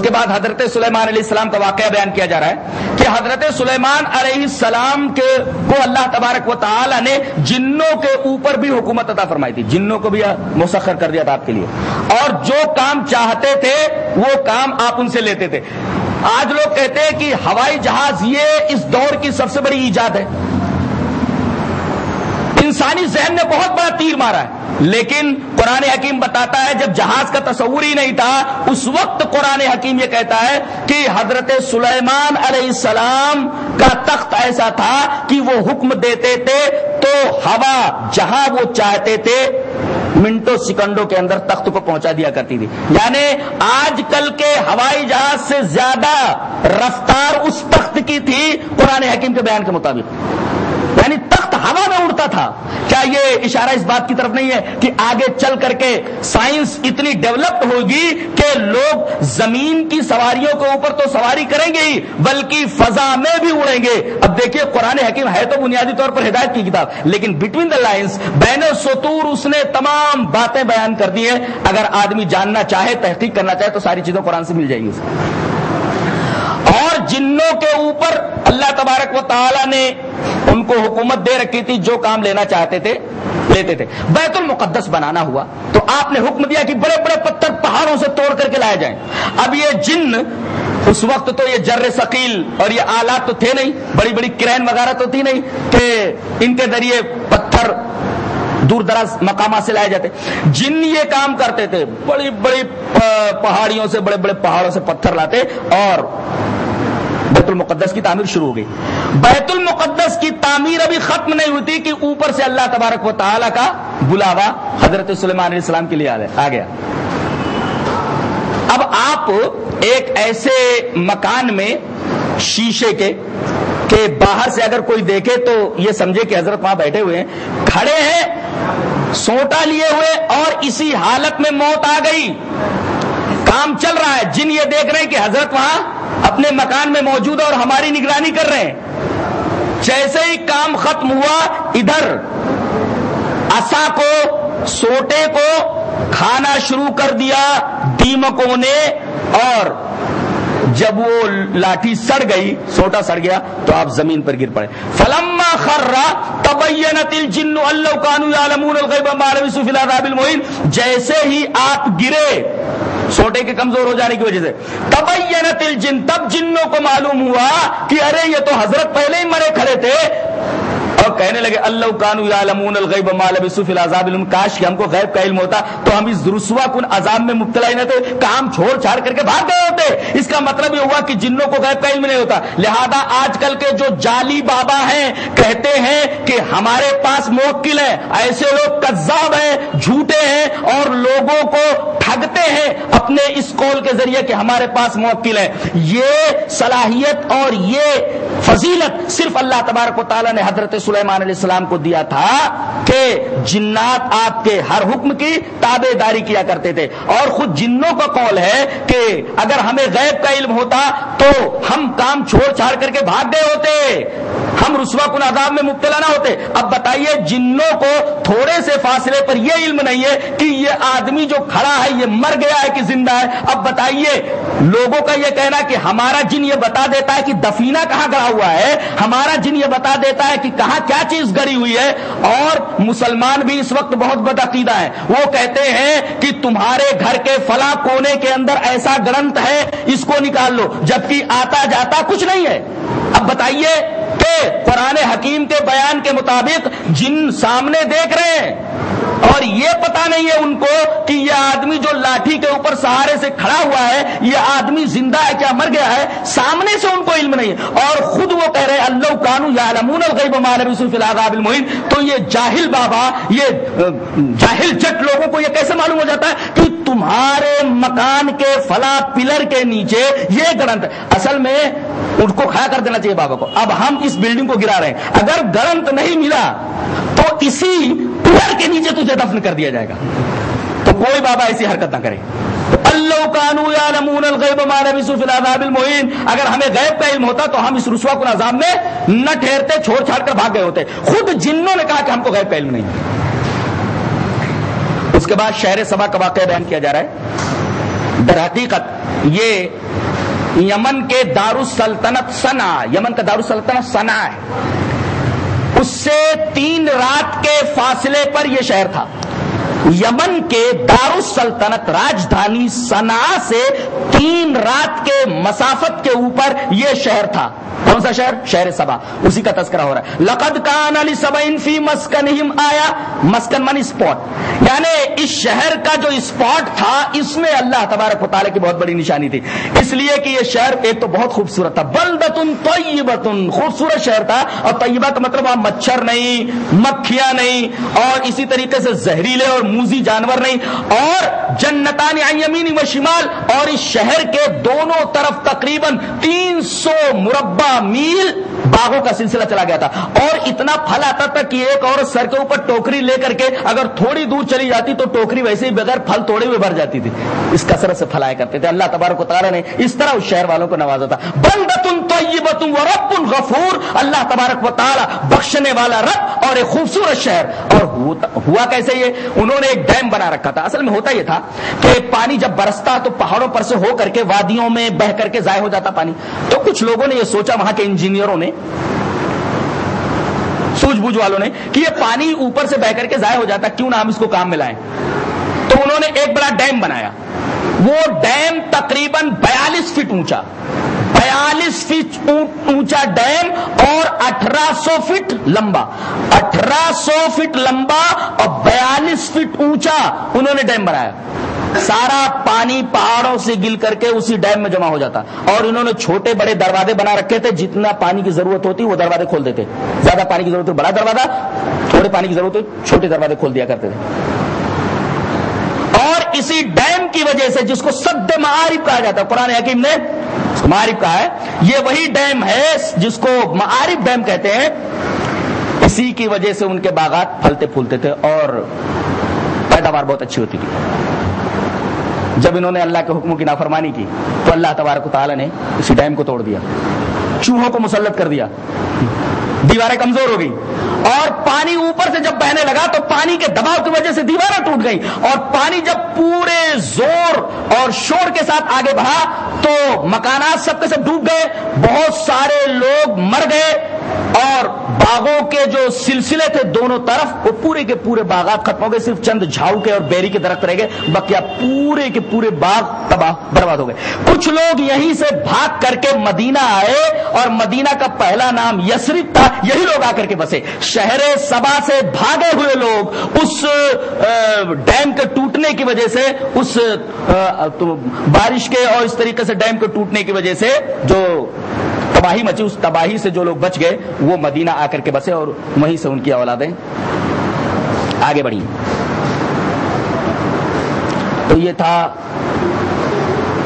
اس کے بعد حضرت سلیمان علیہ السلام کا واقعہ بیان کیا جا رہا ہے کہ حضرت سلیمان علیہ السلام کے کو اللہ تبارک و تعالی نے جنوں کے اوپر بھی حکومت عطا فرمائی تھی، جنوں کو بھی مسخر کر دیا تھا آپ کے لیے۔ اور جو کام چاہتے تھے، وہ کام آپ ان سے لیتے تھے۔ آج لوگ کہتے ہیں کہ ہوائی جہاز یہ اس دور کی سب سے بڑی ایجاد ہے۔ انسانی ذہن نے بہت بڑا تیر مارا ہے۔ لیکن قرآن حکیم بتاتا ہے، جب جہاز کا تصور ہی نہیں تھا، اس وقت قرآن حکیم یہ کہتا ہے کہ حضرت سلیمان علیہ السلام کا تخت ایسا تھا کہ وہ حکم دیتے تھے تو ہوا جہاں وہ چاہتے تھے، منٹوں سیکنڈوں کے اندر تخت کو پہنچا دیا کرتی تھی۔ یعنی آج کل کے ہوائی جہاز سے زیادہ رفتار اس تخت کی تھی، قرآن حکیم کے بیان کے مطابق۔ یعنی تخت ہوا میں اڑتا تھا۔ کیا یہ اشارہ اس بات کی طرف نہیں ہے کہ آگے چل کر کے سائنس اتنی ڈیولپڈ ہوگی کہ لوگ زمین کی سواریوں کے اوپر تو سواری کریں گے ہی، بلکہ فضا میں بھی اڑیں گے۔ اب دیکھیے، قرآن حکیم ہے تو بنیادی طور پر ہدایت کی کتاب، لیکن بٹوین دا لائنس بین سطور اس نے تمام باتیں بیان کر دی ہیں۔ اگر آدمی جاننا چاہے، تحقیق کرنا چاہے تو ساری چیزوں قرآن سے مل جائے گی۔ اور جنوں کے اوپر اللہ تبارک و تعالی نے ان کو حکومت دے رکھی تھی، جو کام لینا چاہتے تھے، لیتے تھے۔ بیت المقدس بنانا ہوا۔ تو آپ نے حکم دیا کہ بڑے بڑے پتھر پہاڑوں سے توڑ کر کے لائے جائیں۔ اب یہ جن، اس وقت تو یہ جر ثقیل اور یہ آلات تو تھے نہیں، بڑی بڑی کرین وغیرہ تو تھی نہیں کہ ان کے ذریعے پتھر دور دراز مقامات سے لائے جاتے۔ جن یہ کام کرتے تھے، بڑی بڑی پہاڑیوں سے، بڑے بڑے پہاڑوں سے پتھر لاتے اور بیت المقدس کی تعمیر شروع ہو گئی۔ بیت المقدس کی تعمیر ابھی ختم نہیں ہوتی کہ اوپر سے اللہ تبارک و تعالی کا بلاوا حضرت سلیمان علیہ السلام کے لیے آ گیا۔ اب آپ ایک ایسے مکان میں شیشے کے کہ باہر سے اگر کوئی دیکھے تو یہ سمجھے کہ حضرت وہاں بیٹھے ہوئے ہیں، کھڑے ہیں سوٹا لیے ہوئے اور اسی حالت میں موت آ گئی۔ کام چل رہا ہے، جن یہ دیکھ رہے ہیں کہ حضرت وہاں اپنے مکان میں موجود اور ہماری نگرانی کر رہے ہیں۔ جیسے ہی کام ختم ہوا، ادھر اصا کو، سوٹے کو کھانا شروع کر دیا دیمکوں نے اور جب وہ لاٹھی سڑ گئی، سوٹا سڑ گیا تو آپ زمین پر گر پڑے۔ فلما خرا تبینت الجن اللہ کانو یعلمون الغیب ما العذاب جیسے ہی آپ گرے سوٹے کے کمزور ہو جانے کی وجہ سے۔ تب تل جن تب جنوں کو معلوم ہوا کہ ارے یہ تو حضرت پہلے ہی مرے کھڑے تھے۔ اور کہنے لگے، اللہ کانو یعلمون الغیب ما لبثوا فی العذاب الم کاش کہ ہم کو غیب کا علم ہوتا تو ہم اس رسوا کن عذاب میں مبتلا ہی نہ تھے، کام چھوڑ چھاڑ کر کے بھاگ گئے ہوتے۔ اس کا مطلب یہ ہوا کہ جنوں کو غیب کا علم نہیں ہوتا۔ لہذا آج کل کے جو جعلی بابا ہیں، کہتے ہیں کہ ہمارے پاس موکل ہے ایسے لوگ کذاب ہیں، جھوٹے ہیں اور لوگوں کو ٹھگتے ہیں اپنے اس قول کے ذریعے کہ ہمارے پاس موکل ہے۔ یہ صلاحیت اور یہ فضیلت صرف اللہ تبارک و تعالیٰ نے حضرت سلیمان علیہ السلام کو دیا تھا کہ جنات آپ کے ہر حکم کی تابے داری کیا کرتے تھے۔ اور خود جنوں کا قول ہے کہ اگر ہمیں غیب کا علم ہوتا تو ہم کام چھوڑ چھاڑ کر کے بھاگ گئے ہوتے۔ ہم رسوا کن عذاب میں مبتلا نہ ہوتے۔ اب بتائیے جنوں کو تھوڑے سے فاصلے پر یہ علم نہیں ہے کہ یہ آدمی جو کھڑا ہے یہ مر گیا ہے کہ زندہ ہے۔ اب بتائیے، لوگوں کا یہ کہنا کہ ہمارا جن یہ بتا دیتا ہے کہ دفینہ کہاں گڑا ہوا ہے، ہمارا جن یہ بتا دیتا ہے کہ کہاں کیا چیز گڑی ہوئی ہے، اور مسلمان بھی اس وقت بہت بدعقیدہ ہے۔ وہ کہتے ہیں کہ تمہارے گھر کے فلاں کونے کے اندر ایسا گرنتھ ہے، اس کو نکال لو، جبکہ آتا جاتا کچھ نہیں ہے۔ اب بتائیے کہ قرآن حکیم کے بیان کے مطابق جن سامنے دیکھ رہے ہیں، اور یہ پتا نہیں ہے ان کو کہ یہ آدمی جو لاٹھی کے اوپر سہارے سے کھڑا ہوا ہے، یہ آدمی زندہ ہے کیا مر گیا ہے؟ سامنے سے ان کو علم نہیں۔ ہے اور خود وہ کہہ رہے اللہ کانو یا المعین تو یہ جاہل بابا، یہ جاہل جٹ لوگوں کو یہ کیسے معلوم ہو جاتا ہے کہ تمہارے مکان کے فلا پلر کے نیچے یہ گرنتھ اصل میں ان کو کھڑا کر دینا چاہیے بابا کو۔ اب ہم اس اس بلڈنگ کو گرا رہے ہیں۔ اگر گرنتھ نہیں ملا تو اسی پلر کے نیچے تجھے دفن کر دیا جائے گا۔ تو کوئی بابا ایسی حرکت نہ کرے۔ اللہ کانو یا نمون الغیب مانا بسوف العذاب المعین۔ اگر ہمیں غیب کا علم ہوتا تو ہم اس رسوا کو عذاب میں نہ ٹھہرتے، چھوڑ چھاڑ کر بھاگ گئے ہوتے۔ خود جنوں نے کہا کہ ہم کو غیب کا علم نہیں۔ اس کے بعد شہر سبا کا واقعہ بیان کیا جا رہا ہے۔ در حقیقت یہ یمن کے دارالسلطنت سنا یمن کا دارالسلطنت سنا ہے۔ اس سے تین رات کے فاصلے پر یہ شہر تھا۔ یمن کے دارالسلطنت راجدھانی سنا سے تین رات کے مسافت کے اوپر یہ شہر تھا۔ کون سا شہر؟ شہر سبا۔ اسی کا تذکرہ ہو رہا ہے۔ لقد کان علی سبعین فی مسکنہم آیا۔ مسکن من اسپاٹ یعنی اس شہر کا جو اسپاٹ تھا، اس میں اللہ تبارک و تعالی کی بہت بڑی نشانی تھی۔ اس لیے کہ یہ شہر ایک تو بہت خوبصورت تھا۔ بلدتن طیبتن۔ خوبصورت شہر تھا۔ اور طیبہ کا مطلب وہاں مچھر نہیں، مکھیاں نہیں، اور اسی طریقے سے زہریلے اور موزی جانور نہیں، اور جنتان یمین و شمال، اور اس شہر کے دونوں طرف تقریباً تین سو مربع میل باغوں کا سلسلہ چلا گیا تھا۔ اور اتنا پھل آتا تھا کہ ایک اور سر کے اوپر ٹوکری لے کر کے اگر تھوڑی دور چلی جاتی تو ٹوکری ویسے ہی بغیر پھل توڑے ہوئے بھر جاتی تھی۔ اس کثرت سے پھلایا کرتے تھے۔ اللہ تبارک و تعالیٰ نے اس طرح اس شہر والوں کو نوازا تھا۔ بندتن طیبتن و رب غفور۔ اللہ تبارک و تعالیٰ بخشنے والا رب اور ایک خوبصورت شہر اور ہوا کیسے یہ؟ انہوں نے ایک ڈیم بنا رکھا تھا۔ اصل میں ہوتا یہ تھا کہ پانی جب برستا تو پہاڑوں پر سے ہو کر کے وادیوں میں بہ کر کے ضائع ہو جاتا پانی۔ تو کچھ لوگوں نے یہ سوچا، وہاں کے انجینئروں نے، سوجھ بوجھ والوں نے، کہ یہ پانی اوپر سے بہ کر کے ضائع ہو جاتا، کیوں نہ ہم اس کو کام میں لائیں؟ تو انہوں نے ایک بڑا ڈیم بنایا۔ وہ ڈیم تقریباً بیالیس فٹ اونچا۔ بیالیس فٹ اونچا ڈیم اور اٹھارہ سو فٹ لمبا۔ اٹھارہ سو فٹ لمبا اور بیالیس فٹ اونچا انہوں نے ڈیم بنایا۔ سارا پانی پہاڑوں سے گل کر کے اسی ڈیم میں جمع ہو جاتا۔ اور انہوں نے چھوٹے بڑے دروازے بنا رکھے تھے۔ جتنا پانی کی ضرورت ہوتی وہ دروازے کھول دیتے۔ زیادہ پانی کی ضرورت ہو بڑا دروازہ، تھوڑے پانی کی ضرورت ہو چھوٹے دروازے کھول دیا کرتے تھے۔ اور اسی ڈیم کی وجہ سے جس کو سد معارف کہا جاتا ہے، قرآن حکیم نے معارف کا ہے، یہ وہی ڈیم ہے جس کو معارف ڈیم کہتے ہیں۔ اسی کی وجہ سے ان کے باغات پھلتے پھولتے تھے اور پیداوار بہت اچھی ہوتی تھی۔ جب انہوں نے اللہ کے حکموں کی نافرمانی کی، تو اللہ تبارک و تعالیٰ نے اسی ڈیم کو توڑ دیا، چوہوں کو مسلط کر دیا۔ دیواریں کمزور ہو گئی۔ اور پانی اوپر سے جب بہنے لگا تو پانی کے دباؤ کی وجہ سے دیواریں ٹوٹ گئی اور پانی جب پورے زور اور شور کے ساتھ آگے بڑھا تو مکانات سب کے سب ڈوب گئے۔ بہت سارے لوگ مر گئے۔ اور باغوں کے جو سلسلے تھے دونوں طرف، وہ پورے کے پورے باغات ختم ہو گئے، صرف چند جھاؤ کے اور بیری کے درخت رہ گئے بکیا پورے کے پورے باغ تباہ، برباد ہو گئے۔ کچھ لوگ یہیں سے بھاگ کر کے مدینہ آئے اور مدینہ کا پہلا نام یسرف تھا، یہی لوگ آ کر کے بسے۔ شہر سبا سے بھاگے ہوئے لوگ اس ڈیم کے ٹوٹنے کی وجہ سے، اس بارش کے اور اس طریقے سے ڈیم کے ٹوٹنے کی وجہ سے جو تباہی مچی، اس تباہی سے جو لوگ بچ گئے، وہ مدینہ آ کر کے بسے اور وہیں سے ان کی اولادیں آگے بڑھی تو یہ تھا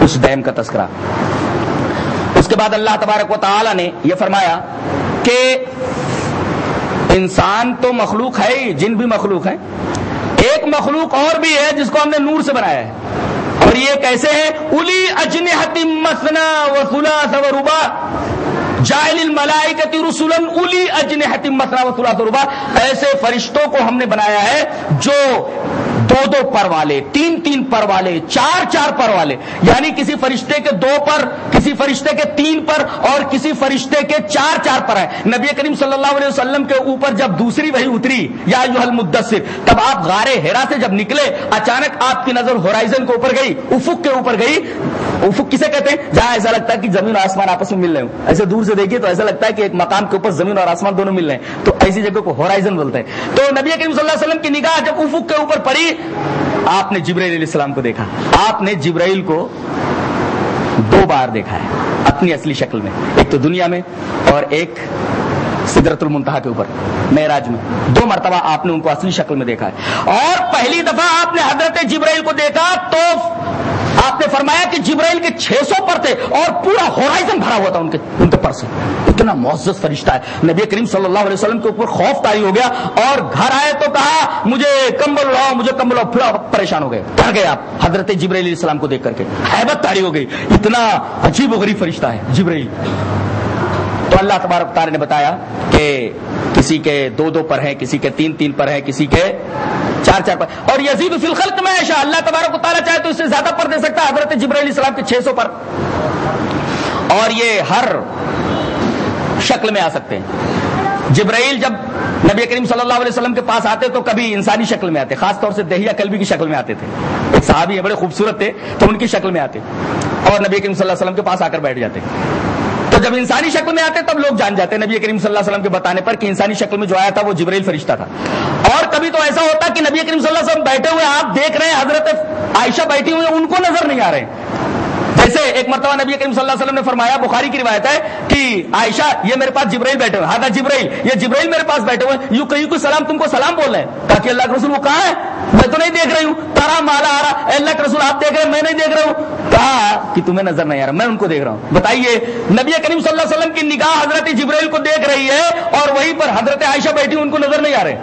اس ڈیم کا تذکرہ۔ اس کے بعد اللہ تبارک و تعالی نے یہ فرمایا کہ انسان تو مخلوق ہے ہی، جن بھی مخلوق ہیں۔ ایک مخلوق اور بھی ہے جس کو ہم نے نور سے بنایا ہے۔ اور یہ کیسے ہے الی اجنحت مسنا و ثلاث و ربا جائل الملائکتی رسولن الی اجنحت مسنا و ثلاث و ایسے فرشتوں کو ہم نے بنایا ہے جو دو دو پر والے، تین تین پر والے، چار چار پر والے یعنی کسی فرشتے کے دو پر، کسی فرشتے کے تین پر اور کسی فرشتے کے چار چار پر ہیں نبی کریم صلی اللہ علیہ وسلم کے اوپر جب دوسری وہی اتری، یا مدثر تب آپ غارے ہیرا سے جب نکلے، اچانک آپ کی نظر ہورائزن کے اوپر گئی، افق کے اوپر گئی۔ افق کسے کہتے ہیں؟ جہاں ایسا لگتا ہے کہ زمین اور آسمان آپس میں مل رہے ہوں۔ ایسے دور سے دیکھیے تو ایسا لگتا ہے کہ ایک مقام کے اوپر زمین اور آسمان دونوں مل رہے ہیں۔ تو ایسی جگہ کو ہورائزن بولتے ہیں۔ تو نبی کریم صلی اللہ علیہ وسلم کی نگاہ جب افق کے اوپر پڑی آپ نے جبرائیل علیہ السلام کو دیکھا آپ نے جبرائیل کو دو بار دیکھا ہے اپنی اصلی شکل میں ایک تو دنیا میں اور ایک سدرت المنتہا کے اوپر معراج میں دو مرتبہ آپ نے ان کو اصلی شکل میں دیکھا ہے اور پہلی دفعہ آپ نے حضرت جبرائیل کو دیکھا تو آپ نے فرمایا کہ جبرائیل کے چھ سو پر تھے اور پورا ہورائزن بھرا ہوا تھا ان کے ان کے پر سے۔ اتنا معزز فرشتہ ہے۔ نبی کریم صلی اللہ علیہ وسلم کے اوپر خوف تاری ہو گیا اور گھر آئے تو کہا، مجھے کمبل لاؤ، مجھے کمبل لاؤ۔ پھر پریشان ہو گئے۔ ڈر گئے آپ۔ حضرت جبرائیل علیہ السلام کو دیکھ کر کے۔ حیبت تاری ہو گئی۔ اتنا عجیب و غریب فرشتہ ہے جبرائیل۔ تو اللہ تبارک تعالی نے بتایا کہ کسی کے دو دو پر ہیں کسی کے تین تین پر ہیں کسی کے چار چار پر۔ اور یزید فی الخلق میں ایشا، اللہ تبارک تعالیٰ چاہے تو اس سے زیادہ پر دے سکتا ہے۔ حضرت جبرائیل علیہ السلام کے چھ سو پر۔ اور یہ ہر شکل میں آ سکتے ہیں۔ جبرائیل جب نبی کریم صلی اللہ علیہ وسلم کے پاس آتے تو کبھی انسانی شکل میں آتے، خاص طور سے دہیا کلبی کی شکل میں آتے تھے۔ ایک صحابی ہیں بڑے خوبصورت تھے، تو ان کی شکل میں آتے۔ اور نبی کریم صلی اللہ علیہ وسلم کے پاس آ کر بیٹھ جاتے۔ تو جب انسانی شکل میں آتے تب لوگ جان جاتے۔ نبی کریم صلی اللہ علیہ وسلم کے بتانے پر کہ انسانی شکل میں جو آیا تھا وہ جبریل فرشتہ تھا۔ اور کبھی تو ایسا ہوتا کہ نبی کریم صلی اللہ علیہ وسلم بیٹھے ہوئے، آپ دیکھ رہے ہیں، حضرت عائشہ بیٹھی ہوئی ان کو نظر نہیں آ رہے۔ جیسے ایک مرتبہ نبی کریم صلی اللہ علیہ وسلم نے فرمایا، بخاری کی روایت ہے کہ عائشہ، یہ میرے پاس جبرائیل بیٹھے ہوئے ہاں جبرائیل، یہ جبرائیل میرے پاس بیٹھے ہوئے، یوں کہیں کوئی سلام تم کو سلام بول رہے ہیں۔ تاکہ اللہ کے رسول، وہ کہاں ہے؟ میں تو نہیں دیکھ رہی ہوں۔ تارا مالا آ رہا اللہ کے رسول، آپ دیکھ رہے ہیں، میں نہیں دیکھ رہا ہوں۔ کہا کہ تمہیں نظر نہیں آ رہا، میں ان کو دیکھ رہا ہوں۔ بتائیے، نبی کریم صلی اللہ علیہ وسلم کی نگاہ حضرت جبرائیل کو دیکھ رہی ہے اور وہیں پر حضرت عائشہ بیٹھی، ان کو نظر نہیں آ رہے۔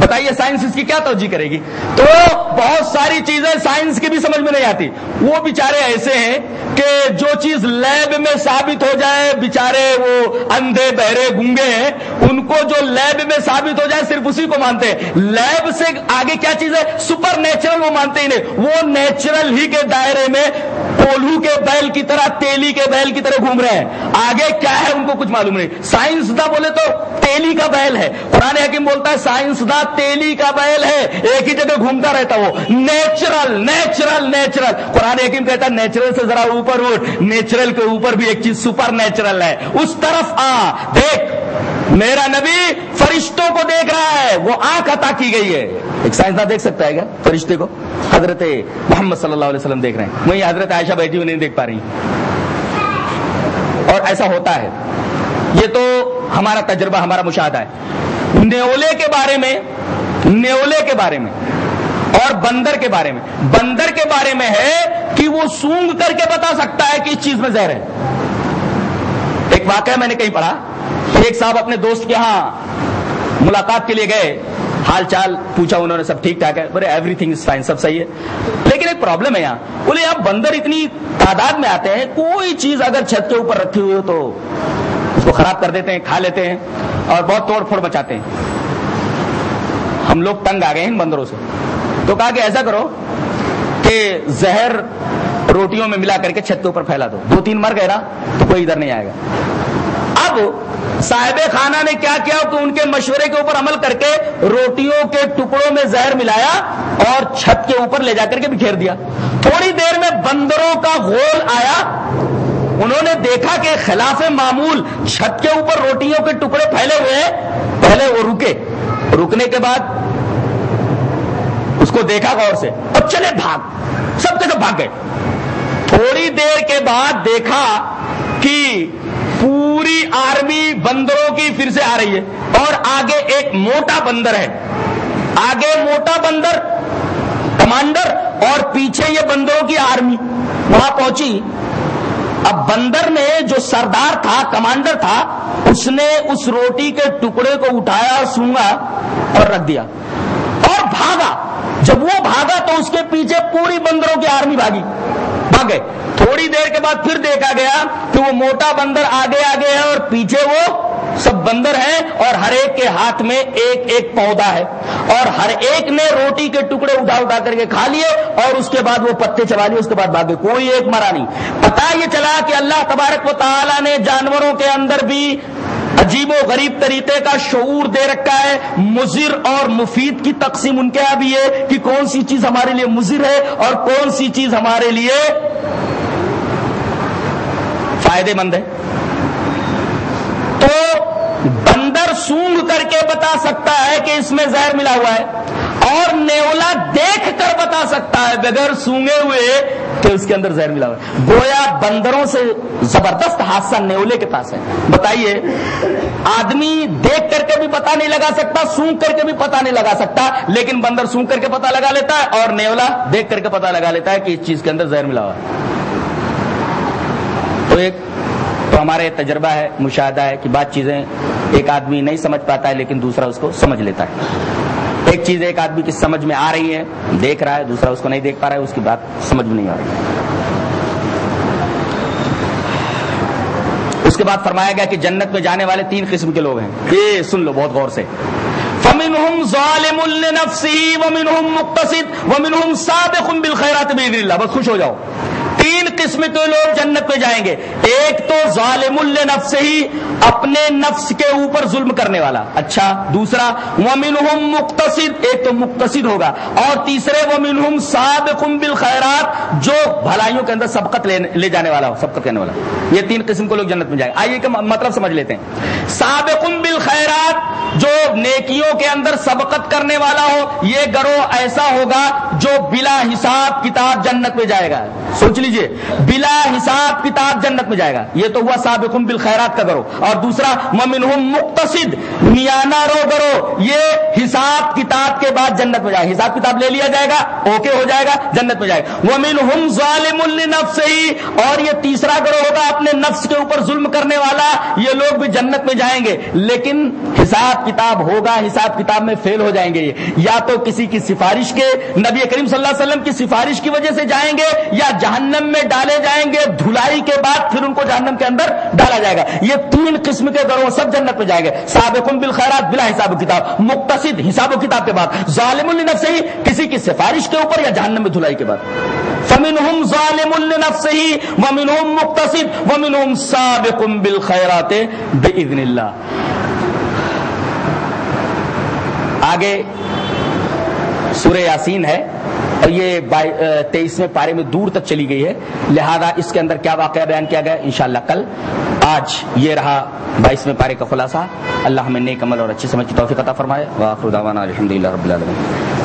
بتائیے سائنس اس کی کیا توجہ کرے گی؟ تو بہت ساری چیزیں سائنس کی بھی سمجھ میں نہیں آتی۔ وہ بےچارے ایسے ہیں کہ جو چیز لیب میں ثابت ہو جائے بےچارے وہ اندھے، بہرے، گونگے ہیں، ان کو جو لیب میں ثابت ہو جائے صرف اسی کو مانتے ہیں۔ لیب سے آگے کیا چیز ہے؟ سپر نیچرل وہ مانتے ہی نہیں۔ وہ نیچرل ہی کے دائرے میں پولو کے بیل کی طرح، تیلی کے بیل کی طرح گھوم رہے ہیں۔ آگے کیا ہے ان کو کچھ معلوم نہیں۔ سائنس دا بولے تو تیلی کا بیل ہے۔ قرآن حکیم بولتا ہے، سائنس دا تیلی کا بیل ہے۔ ایک ہی جگہ گھومتا رہتا وہ۔ Natural natural natural. قرآن حکیم کہتا ہے، نیچرل سے ذرا اوپر اٹھ۔ نیچرل کے اوپر بھی ایک چیز سپر نیچرل ہے۔ اس طرف آ۔ دیکھ، میرا نبی فرشتوں کو دیکھ رہا ہے۔ وہ آنکھ عطا کی گئی ہے۔ ایک سائنسدان دیکھ سکتا ہے کیا؟ فرشتے کو۔ حضرت محمد صلی اللہ علیہ وسلم دیکھ رہے ہیں۔ وہیں حضرت عائشہ بیٹھی ہوئی نہیں دیکھ پا رہی۔ اور ایسا ہوتا ہے۔ یہ تو ہمارا تجربہ، ہمارا مشاہدہ ہے۔ نیولے کے بارے میں، نیولے کے بارے میں اور بندر کے بارے میں۔ بندر کے بارے میں ہے کہ وہ سونگ کر کے بتا سکتا ہے کہ اس چیز میں زہر ہے۔ ایک واقعہ میں نے کہیں پڑھا۔ ایک صاحب اپنے دوست کے ہاں ملاقات کے لیے گئے۔ حال چال پوچھا، انہوں نے سب ٹھیک ٹھاک ہے۔ بولے ایوری تھنگ از فائن سب صحیح ہے۔ لیکن ایک پرابلم ہے یہاں۔ بولے آپ بندر اتنی تعداد میں آتے ہیں، کوئی چیز اگر چھت کے اوپر رکھی ہوئی ہو تو کو خراب کر دیتے ہیں، کھا لیتے ہیں اور بہت توڑ پھوڑ بچاتے ہیں۔ ہم لوگ تنگ آ گئے ہیں ان بندروں سے۔ تو کہا کہ ایسا کرو کہ زہر روٹیوں میں ملا کر کے چھت کے اوپر پھیلا دو۔ دو تین مر گئے نا، تو کوئی ادھر نہیں آئے گا۔ اب صاحب خانہ نے کیا کیا؟ کہ ان کے مشورے کے اوپر عمل کر کے روٹیوں کے ٹکڑوں میں زہر ملایا اور چھت کے اوپر لے جا کر کے بکھیر دیا۔ تھوڑی دیر میں بندروں کا گول آیا۔ انہوں نے دیکھا کہ خلاف معمول چھت کے اوپر روٹیوں کے ٹکڑے پھیلے ہوئے ہیں پہلے وہ رکے۔ رکنے کے بعد اس کو دیکھا غور سے۔ اب چلے بھاگ۔ سب کے سب بھاگ گئے۔ تھوڑی دیر کے بعد دیکھا کہ پوری آرمی بندروں کی پھر سے آ رہی ہے اور آگے ایک موٹا بندر ہے۔ آگے موٹا بندر، کمانڈر اور پیچھے یہ بندروں کی آرمی۔ وہاں پہنچی۔ اب بندر نے جو سردار تھا، کمانڈر تھا، اس نے اس روٹی کے ٹکڑے کو اٹھایا، سونگا اور رکھ دیا۔ اور بھاگا۔ جب وہ بھاگا تو اس کے پیچھے پوری بندروں کی آرمی بھاگی۔ بھاگے۔ تھوڑی دیر کے بعد پھر دیکھا گیا کہ وہ موٹا بندر آگے آگے ہے اور پیچھے وہ سب بندر ہیں اور ہر ایک کے ہاتھ میں ایک ایک پودا ہے اور ہر ایک نے روٹی کے ٹکڑے اٹھا اٹھا کر کے کھا لیے اور اس کے بعد وہ پتے چبا لیے، اس کے بعد بھاگے کوئی ایک مرا نہیں۔ پتا یہ چلا کہ اللہ تبارک و تعالی نے جانوروں کے اندر بھی عجیب و غریب طریقے کا شعور دے رکھا ہے۔ مضر اور مفید کی تقسیم ان کے یہاں بھی ہے کہ کون سی چیز ہمارے لیے مضر ہے اور کون سی چیز ہمارے لیے فائدے مند ہے۔ تو بندر سونگ کر کے بتا سکتا ہے کہ اس میں زہر ملا ہوا ہے اور نیولا دیکھ کر بتا سکتا ہے بغیر سونگے ہوئے کہ اس کے اندر زہر ملا ہوا ہے۔ گویا بندروں سے زبردست حادثہ نیولے کے پاس ہے۔ بتائیے، آدمی دیکھ کر کے بھی پتا نہیں لگا سکتا، سونگ کر کے بھی پتا نہیں لگا سکتا، لیکن بندر سونگ کر کے پتا لگا لیتا ہے اور نیولا دیکھ کر کے پتا لگا لیتا ہے کہ اس چیز کے اندر زہر ملا ہوا ہے۔ تو ایک تو ہمارے تجربہ ہے، مشاہدہ ہے کہ بات چیزیں ایک آدمی نہیں سمجھ پاتا ہے، لیکن دوسرا اس کو سمجھ لیتا ہے۔ ایک چیز ایک آدمی کی سمجھ میں آ رہی ہے، دیکھ رہا ہے، دوسرا اس کو نہیں دیکھ پا رہا ہے، اس کی بات سمجھ میں نہیں آ رہی۔ اس کے بعد فرمایا گیا کہ جنت میں جانے والے تین قسم کے لوگ ہیں۔ یہ سن لو بہت غور سے۔ فمنهم ظالم لنفسه ومنهم مقتصد ومنهم سابق بالخيرات باذن الله۔ بس خوش ہو جاؤ۔ قسم کے لوگ جنت میں جائیں گے۔ ایک تو ظالم النفس ہی اپنے نفس کے اوپر ظلم کرنے والا۔ اچھا دوسرا ومنہم مقتصد ایک تو مقتصد ہوگا۔ اور تیسرے ومنہم سابق بالخیرات جو بھلائیوں کے اندر سبقت لے جانے والا ہو، سبقت کرنے والا۔ یہ تین قسم کے لوگ جنت میں جائیں۔ آئیے کہ مطلب سمجھ لیتے ہیں۔ سابق بالخیرات جو نیکیوں کے اندر سبقت کرنے والا ہو، یہ گروہ ایسا ہوگا جو بلا حساب کتاب جنت میں جائے گا۔ سوچ لیجیے، بلا حساب کتاب جنت میں جائے گا۔ یہ تو ہوا سابق بالخیرات کا کرو اور دوسرا ممن مختصد میانہ رو کرو یہ حساب کتاب کے بعد جنت میں جائے۔ گا حساب کتاب لے لیا جائے گا، اوکے ہو جائے گا، جنت میں جائے۔ گا ومن ہم ظالم النفس ہی اور یہ تیسرا گروہ ہوگا اپنے نفس کے اوپر ظلم کرنے والا۔ یہ لوگ بھی جنت میں جائیں گے۔ لیکن حساب کتاب ہوگا، حساب کتاب میں فیل ہو جائیں گے۔ یا تو کسی کی سفارش کے نبی کریم صلی اللہ علیہ وسلم کی سفارش کی وجہ سے جائیں گے، یا جہنم میں ڈالے جائیں گے، دھلائی کے بعد پھر ان کو جہنم کے اندر ڈالا جائے گا۔ یہ تین قسم کے گروہ سب جنت میں جائیں گے۔ سابق بالخیرات بلا حساب و کتاب، مقتصد حساب و کتاب کے بعد۔ ظالم النفس ہی کسی کی سفارش کے اوپر یا جہنم میں دھلائی کے بعد۔ فمنهم ظالم لنفس ہی ومنهم مقتصد ومنهم سابق بالخیرات باذن اللہ۔ آگے سورہ یاسین ہے۔ یہ تیئیسویں پارے میں دور تک چلی گئی ہے۔ لہذا اس کے اندر کیا واقعہ بیان کیا گیا؟ انشاءاللہ کل۔ آج یہ رہا بائیسویں پارے کا خلاصہ۔ اللہ ہمیں نیک عمل اور اچھی سمجھ کی توفیق عطا فرمائے۔ واخر دعوانا الحمدللہ رب العالمین۔